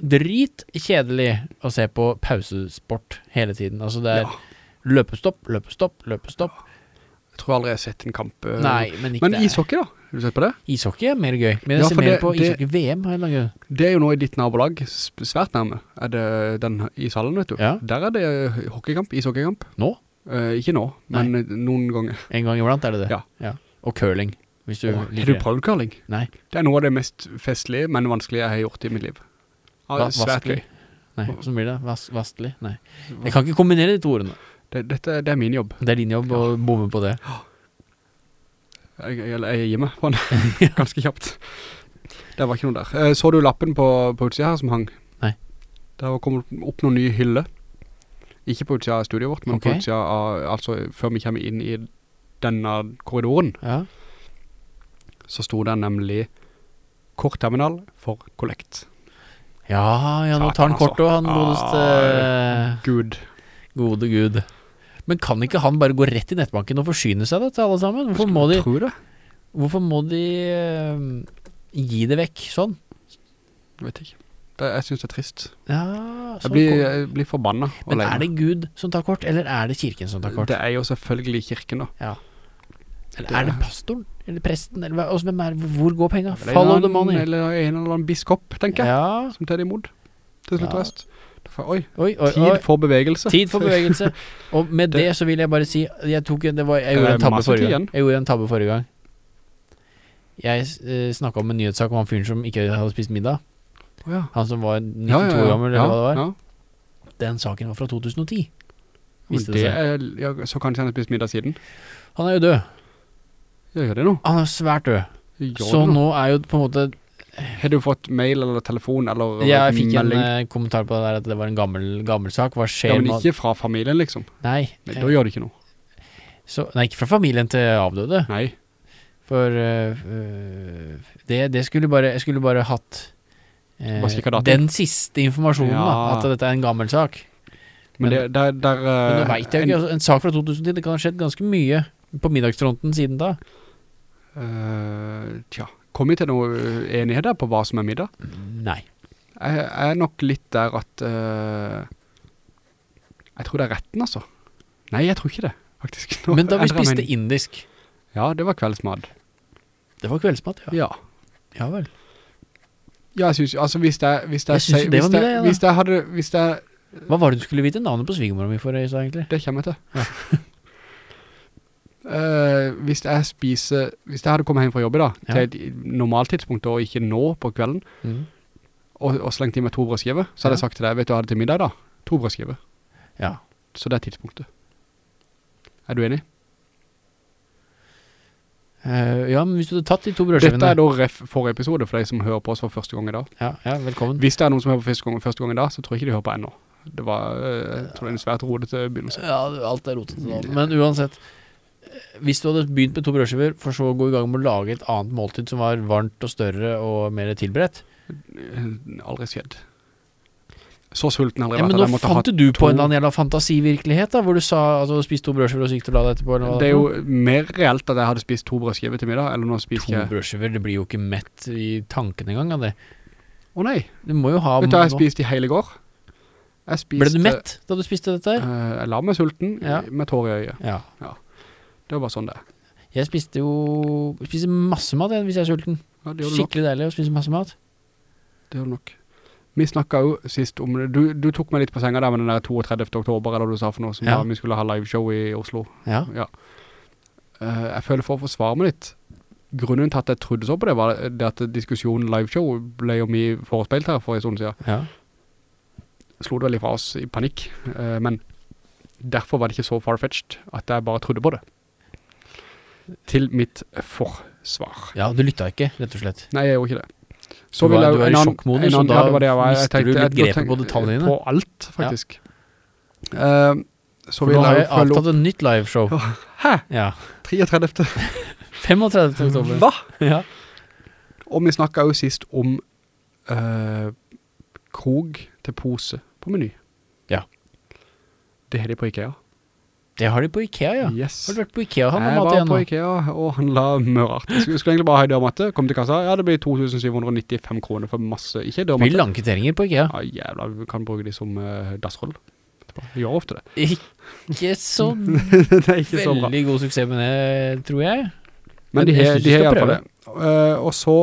Dritkjedelig å se på pausesport hele tiden. Altså, det er ja. løpestopp, løpestopp, løpestopp. Jeg tror aldri jeg har sett en kamp. eh, Nei, men ikke Men ishockey da? Har du sett på det? Ishockey er mer gøy. Men jeg Ja, ser mer det- på ishockey-VM. Det er jo nå i ditt nabolag, svært nærme, er det den ishallen, vet du. Ja. Der er det hockeykamp, ishockeykamp. Nå? Eh, ikke nå, men Nei. noen ganger. En gang iblant er det det. Ja. Og curling. Hvis du Åh, har du prøvd curling? Nei. Det er noe av det mest festlige, men vanskelige jeg har gjort i mitt liv. Ja, Va- vaskelig? Nei, hvordan blir det? Vas vastlig? Nei. Jeg kan ikke kombinere de to ordene. Det, dette, det er min jobb. Det er din jobb å bomme på det. Jeg, jeg, jeg gir meg på den <laughs> ganske kjapt. Det var ikke noe der. Eh, Så du lappen på, på utsida her som hang? Nei. Det har kommet opp noen nye hyller. Ikke på utsida av studiet vårt, men okay. på utsida av, altså før vi kommer inn i denne korridoren, Ja. så sto det nemlig kortterminal for kollekt. Ja, ja, nå tar han kort kortet, og han godeste Gud. Gode gud. Men kan ikke han bare gå rett i nettbanken og forsyne seg da til alle sammen? Hvorfor må de, hvorfor må de uh, gi det vekk sånn? Jeg vet ikke. Det, jeg synes det er trist. Ja, Jeg sånn blir, kom- jeg blir forbanna. Men er det Gud som tar kort, eller er det kirken som tar kort? Det er jo selvfølgelig kirken da. Eller det er det pastoren? Eller presten? Eller altså, hvem er, hvor går penga? En Follow the money. Eller en eller annen biskop, tenker jeg, Ja, som tar det imot. Til slutt Ja. rest. Derfor, oi, oi, oi, tid for bevegelse. Tid for bevegelse. <laughs> Og med det, så vil jeg bare si Jeg, tok, det var, jeg gjorde en tabbe forrige gang. Jeg gjorde en tabbe forrige gang. Jeg uh, snakka om en nyhetssak om han fyren som ikke hadde spist middag. Oh, ja. Han som var 92 Ja, ja, gammel, eller hva det var. Den saken var fra 2010. Visste det det seg. er, ja, så kanskje han har spist middag siden. Han er jo død. Ja, gjør det nå. Han er svært død. Så nå. er jo på en måte Har du fått mail eller telefon eller Jeg fikk en eh, kommentar på det der at det var en gammel, gammel sak. Hva Ja, men ikke fra familien liksom. Nei. Nei, da gjør det ikke noe. så, nei, ikke fra familien til avdøde. Nei. For uh, det, det skulle bare Jeg skulle bare hatt eh, den siste informasjonen, da. At dette er en gammel sak. Men, Men- det, der, der Men nå veit jeg en- ikke. Altså, en sak fra 2010, det kan ha skjedd ganske mye på middagsfronten siden da. Eh, tja, kom vi til noen enighet der på hva som er middag? Nei. Jeg, jeg er nok litt der at uh, Jeg tror det er retten altså Nei, jeg tror ikke det faktisk Nå Men da vi spiste mening. indisk Ja, det var kveldsmat Det var kveldsmat, ja. Ja, Ja vel. ja jeg synes Altså hvis jeg Hvis jeg, Jeg synes det var middag, ja. Hvis jeg hadde Hvis jeg Hva var det du skulle vite navnet på svigermora mi for, Øysa, egentlig? Det kommer jeg til <laughs> Eh, Hvis jeg spiser Hvis jeg hadde kommet hjem fra jobb i dag Ja. Til et normalt tidspunkt Og ikke nå på kvelden mm. Og, og slengt i meg to brødskiver Så hadde Ja. jeg sagt til deg Vet du hva jeg hadde til middag da? To brødskiver Ja. Så det er tidspunktet Er du enig? Uh, ja, men hvis du hadde tatt de to Dette er da ref forrige episode For de som hører på oss for første gang i dag ja, ja, velkommen. Hvis det er noen som hører på første gang, første gang i dag Så tror jeg ikke de hører på ennå Det var uh, Jeg tror det er en svært rodete begynnelse Ja, alt er rotet nå. Men uansett, hvis du hadde begynt med to brødskiver, for så å gå i gang med å lage et annet måltid som var varmt og større og mer tilberedt Aldri skjedd Så sulten aldri ja, aldri Men nå fant du på to- en eller annen jævla fantasivirkelighet, da, hvor du sa at du spiste to brødskiver og så gikk du og la deg etterpå. Eller Det er jo mer reelt at jeg hadde spist to brødskiver til middag Eller nå noe? jeg to brødskiver. Det blir jo ikke mett i tanken engang av det. Å nei Du må jo ha Vet du hva jeg spiste i hele går? Jeg spiste Ble du mett da du spiste dette her? eh, Jeg la meg sulten Ja. Med tår i øyet Ja. Det var bare sånn det er. Jeg spiste jo jeg spiser masse mat hvis jeg er sulten. ja, det gjør du nok Skikkelig deilig å spise masse mat. Det gjør du nok Vi snakket jo sist om det. Du, du tok meg litt på senga der med den der 32. oktober, eller hva du sa for noe, som Ja. var, vi skulle ha liveshow i Oslo. Ja. Ja. Eh, jeg føler for å forsvare meg litt. Grunnen til at jeg trodde så på det, var det at diskusjonen liveshow ble jo mye forespeilt her for en stund siden. ja. Slo det veldig fra oss i panikk, eh, men derfor var det ikke så farfetched at jeg bare trodde på det. Til mitt forsvar. Ja, du lytta ikke, rett og slett. Nei, jeg gjorde ikke det. Så Du var- jeg- du var i sjokkmoden, så sjokkmodus, og da ja, det det var. Mister du litt grepet på detaljene. På alt, faktisk. Eh, så vil jeg følge opp avtalt et nytt liveshow. Hæ? Ja. 33. 35. <laughs> oktober. Hva? Ja. Og vi snakket jo sist om uh, krog til pose på meny. Ja. Det har de på Ikea. Det har de på Ikea, ja. Yes. Har du vært på Ikea Han, Jeg var igjen på nå? Ikea og handla mye rart. Skulle, skulle egentlig bare ha dørmatte, kom til kassa, ja det blir 2795 kroner for masse, ikke dørmatte. Vil lange kvitteringer på Ikea. Ja jævla, vi kan bruke de som uh, dassroll. Vi gjør ofte det. Ikke så <laughs> det ikke så bra. veldig god suksess med det, tror jeg. Men de har de har i hvert fall det. Uh, og så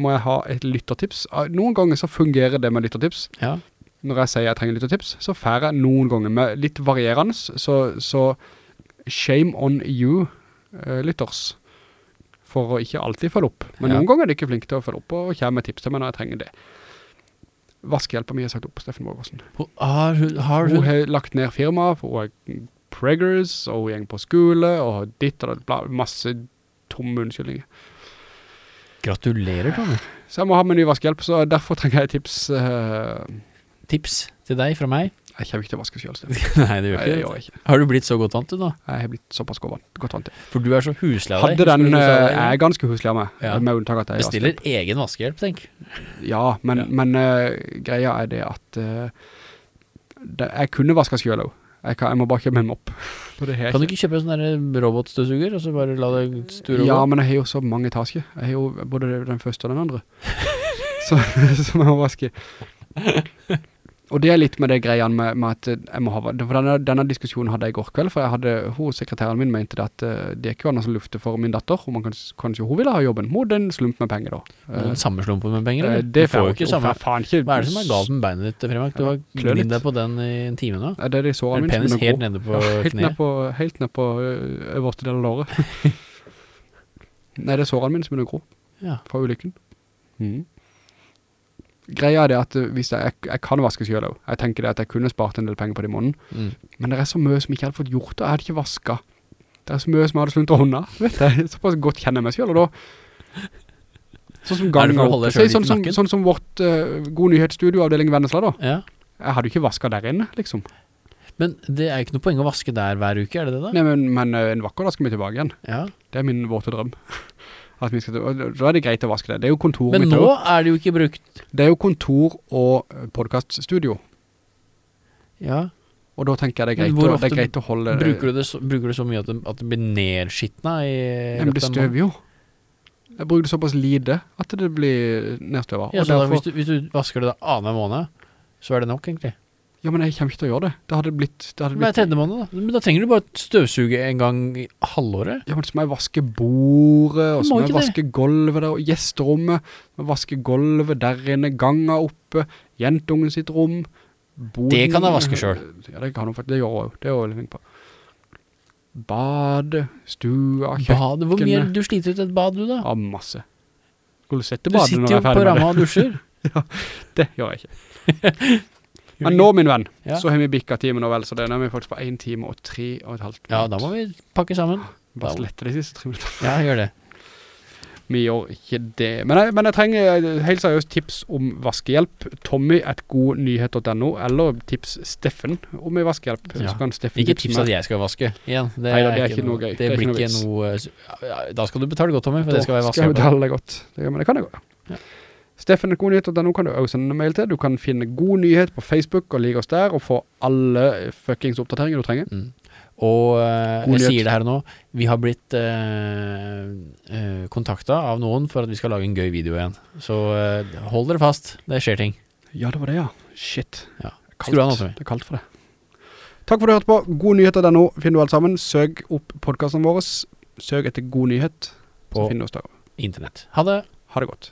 må jeg ha et lyttertips. Uh, Noen ganger så fungerer det med lyttertips. Ja. Når jeg sier jeg trenger lyttertips, så får jeg noen ganger med litt varierende, så, så shame on you, eh, lytters, for å ikke alltid følge opp. Men Ja. noen ganger er de ikke flinke til å følge opp, og kommer med tips til meg når jeg trenger det. Vaskehjelpen min har sagt opp, Steffen Borgersen. Hun- Har har Hun har lagt ned firma, hun er preggers, og hun gjeng på skole, og ditt og bla, masse tomme unnskyldninger. Gratulerer, Tommy. Så jeg må ha med ny vaskehjelp, så derfor trenger jeg tips. eh, Tips til deg fra meg. <laughs> jeg kommer ikke til å vaske Steffen. <laughs> Nei, det gjør Nei, ikke det det. ikke. Har du blitt så godt vant til da? Jeg har blitt såpass godt vant, til. For du er så huslig av deg. Hadde den, eh, jeg er ganske huslig av meg, Ja. med unntak at jeg er Bestiller egen vaskehjelp, tenk. Ja, men, Ja. men uh, greia er det at uh, det, jeg kunne vaske selv også. Jeg, jeg må bare kjøpe en mopp. <laughs> Kan du ikke. kjøpe en sånn robotstøvsuger, og så bare la det sture og Ja, men jeg har jo så mange etasjer. Jeg har jo både den første og den andre. så, som jeg må vaske. Og det er litt med det greiene med, med at jeg må ha, for denne, denne diskusjonen hadde jeg i går kveld, for jeg hadde, hun sekretæren min mente det at eh, det er ikke annet som lufter for min datter, og man kan, kanskje hun ville ha jobben, mot en slump med penger da. Er Eh, Den samme slumpen med penger, eh, eller? det du får jo ikke samme. faen ikke. Hva er det som er galt med beinet ditt, Fremak? Du har klør deg på den i en time nå. Ja, det er de sårene Er mine som penis helt nede på Ja, helt ned kneet? på, helt ned på øverste del av låret. <laughs> Nei, det er sårene mine som begynner å gro Ja. fra ulykken. Mhm. Greia er det at hvis jeg, jeg, jeg kan vaske selv også. Jeg tenker det at jeg kunne spart en del penger på det i måneden. Mm. Men det er så mye som jeg ikke hadde fått gjort, og jeg hadde ikke vasket. Det er så mye som jeg hadde å hånda, vet jeg. Såpass godt kjenner jeg meg selv, og da... Sånn som litt sånn, som, nakken? sånn som vårt uh, god nyhetsstudio avdeling Vennesla da. Ja. Jeg hadde jo ikke vasket der inne, liksom. Men det er ikke noe poeng å vaske der hver uke, er det det da? Nei, men, men en vakker da skal vi tilbake igjen. Ja. Det er min våte drøm. <laughs> Skal, da er det greit å vaske det. Det er jo kontoret Men mitt nå også. er det jo ikke brukt. Det er jo kontor og eh, podcaststudio. Ja. Og da tenker jeg det er greit, å, det er greit å holde... Bruker du det så, bruker du så mye at det, at det blir Nei, men det støver jo. Jeg bruker det såpass lite at det blir nedstøvet. Ja, så da, hvis, du, hvis du vasker det da annenhver måned, så er det nok egentlig. Ja, men jeg kommer ikke til å gjøre det. Det hadde blitt... Det hadde Hver blitt tredje måned da. Men da trenger du bare støvsuge en gang i halvåret. ja, men så må jeg vaske bordet, og så må jeg vaske vaske gulvet der, og gjesterommet, må vaske gulvet der inne, ganga oppe, jentungen sitt rom, boden. Det kan jeg vaske selv. Ja, det kan hun faktisk, det gjør hun jo. Det er hun veldig fint på. Bade, stua, kjøkkenet. Bad, hvor mye du sliter ut et bad du da? Ja, masse. Skulle sette Du badet når jeg er ferdig med det. ramma og dusjer. <laughs> Det gjør jeg ikke. <laughs> Men nå, min venn, Ja. så har vi bikket timen og vel, så det er vi faktisk på en time og tre og et halvt Ja, da må vi pakke sammen. Bare slette de siste tre minutter. Ja, gjør det. <laughs> Vi gjør ikke det. Men jeg, men jeg trenger eh, helt seriøst tips om vaskehjelp. Tommy et godnyhet.no, eller tips Steffen om vaskehjelp. Ja. Kan Ikke tips at jeg skal vaske igjen. Det, Nei, det er ikke noe gøy. Det, Det blir ikke noe noe ja, ja, Da skal du betale godt, Tommy, for det skal være Da skal jeg betale godt. Det, men det kan jeg godt, Ja. Steffen godnyhet.no kan du også sende en mail til. Du kan finne god nyhet på Facebook og like oss der, og få alle fuckings oppdateringer du trenger. Mm. Og uh, jeg sier det her nå, vi har blitt uh, uh kontakta av noen for at vi skal lage en gøy video igjen. Så uh, hold dere fast, det skjer ting. Ja, det var det, ja. Shit. Ja. Kaldt. Av nå, Tommy. Det er kaldt for det. Takk for at du hørte på. Godnyheter.no finner du alt sammen. Søk opp podcasten vår. Søk etter god nyhet. Så På- finner du oss der. Internett. Ha det. Ha det godt.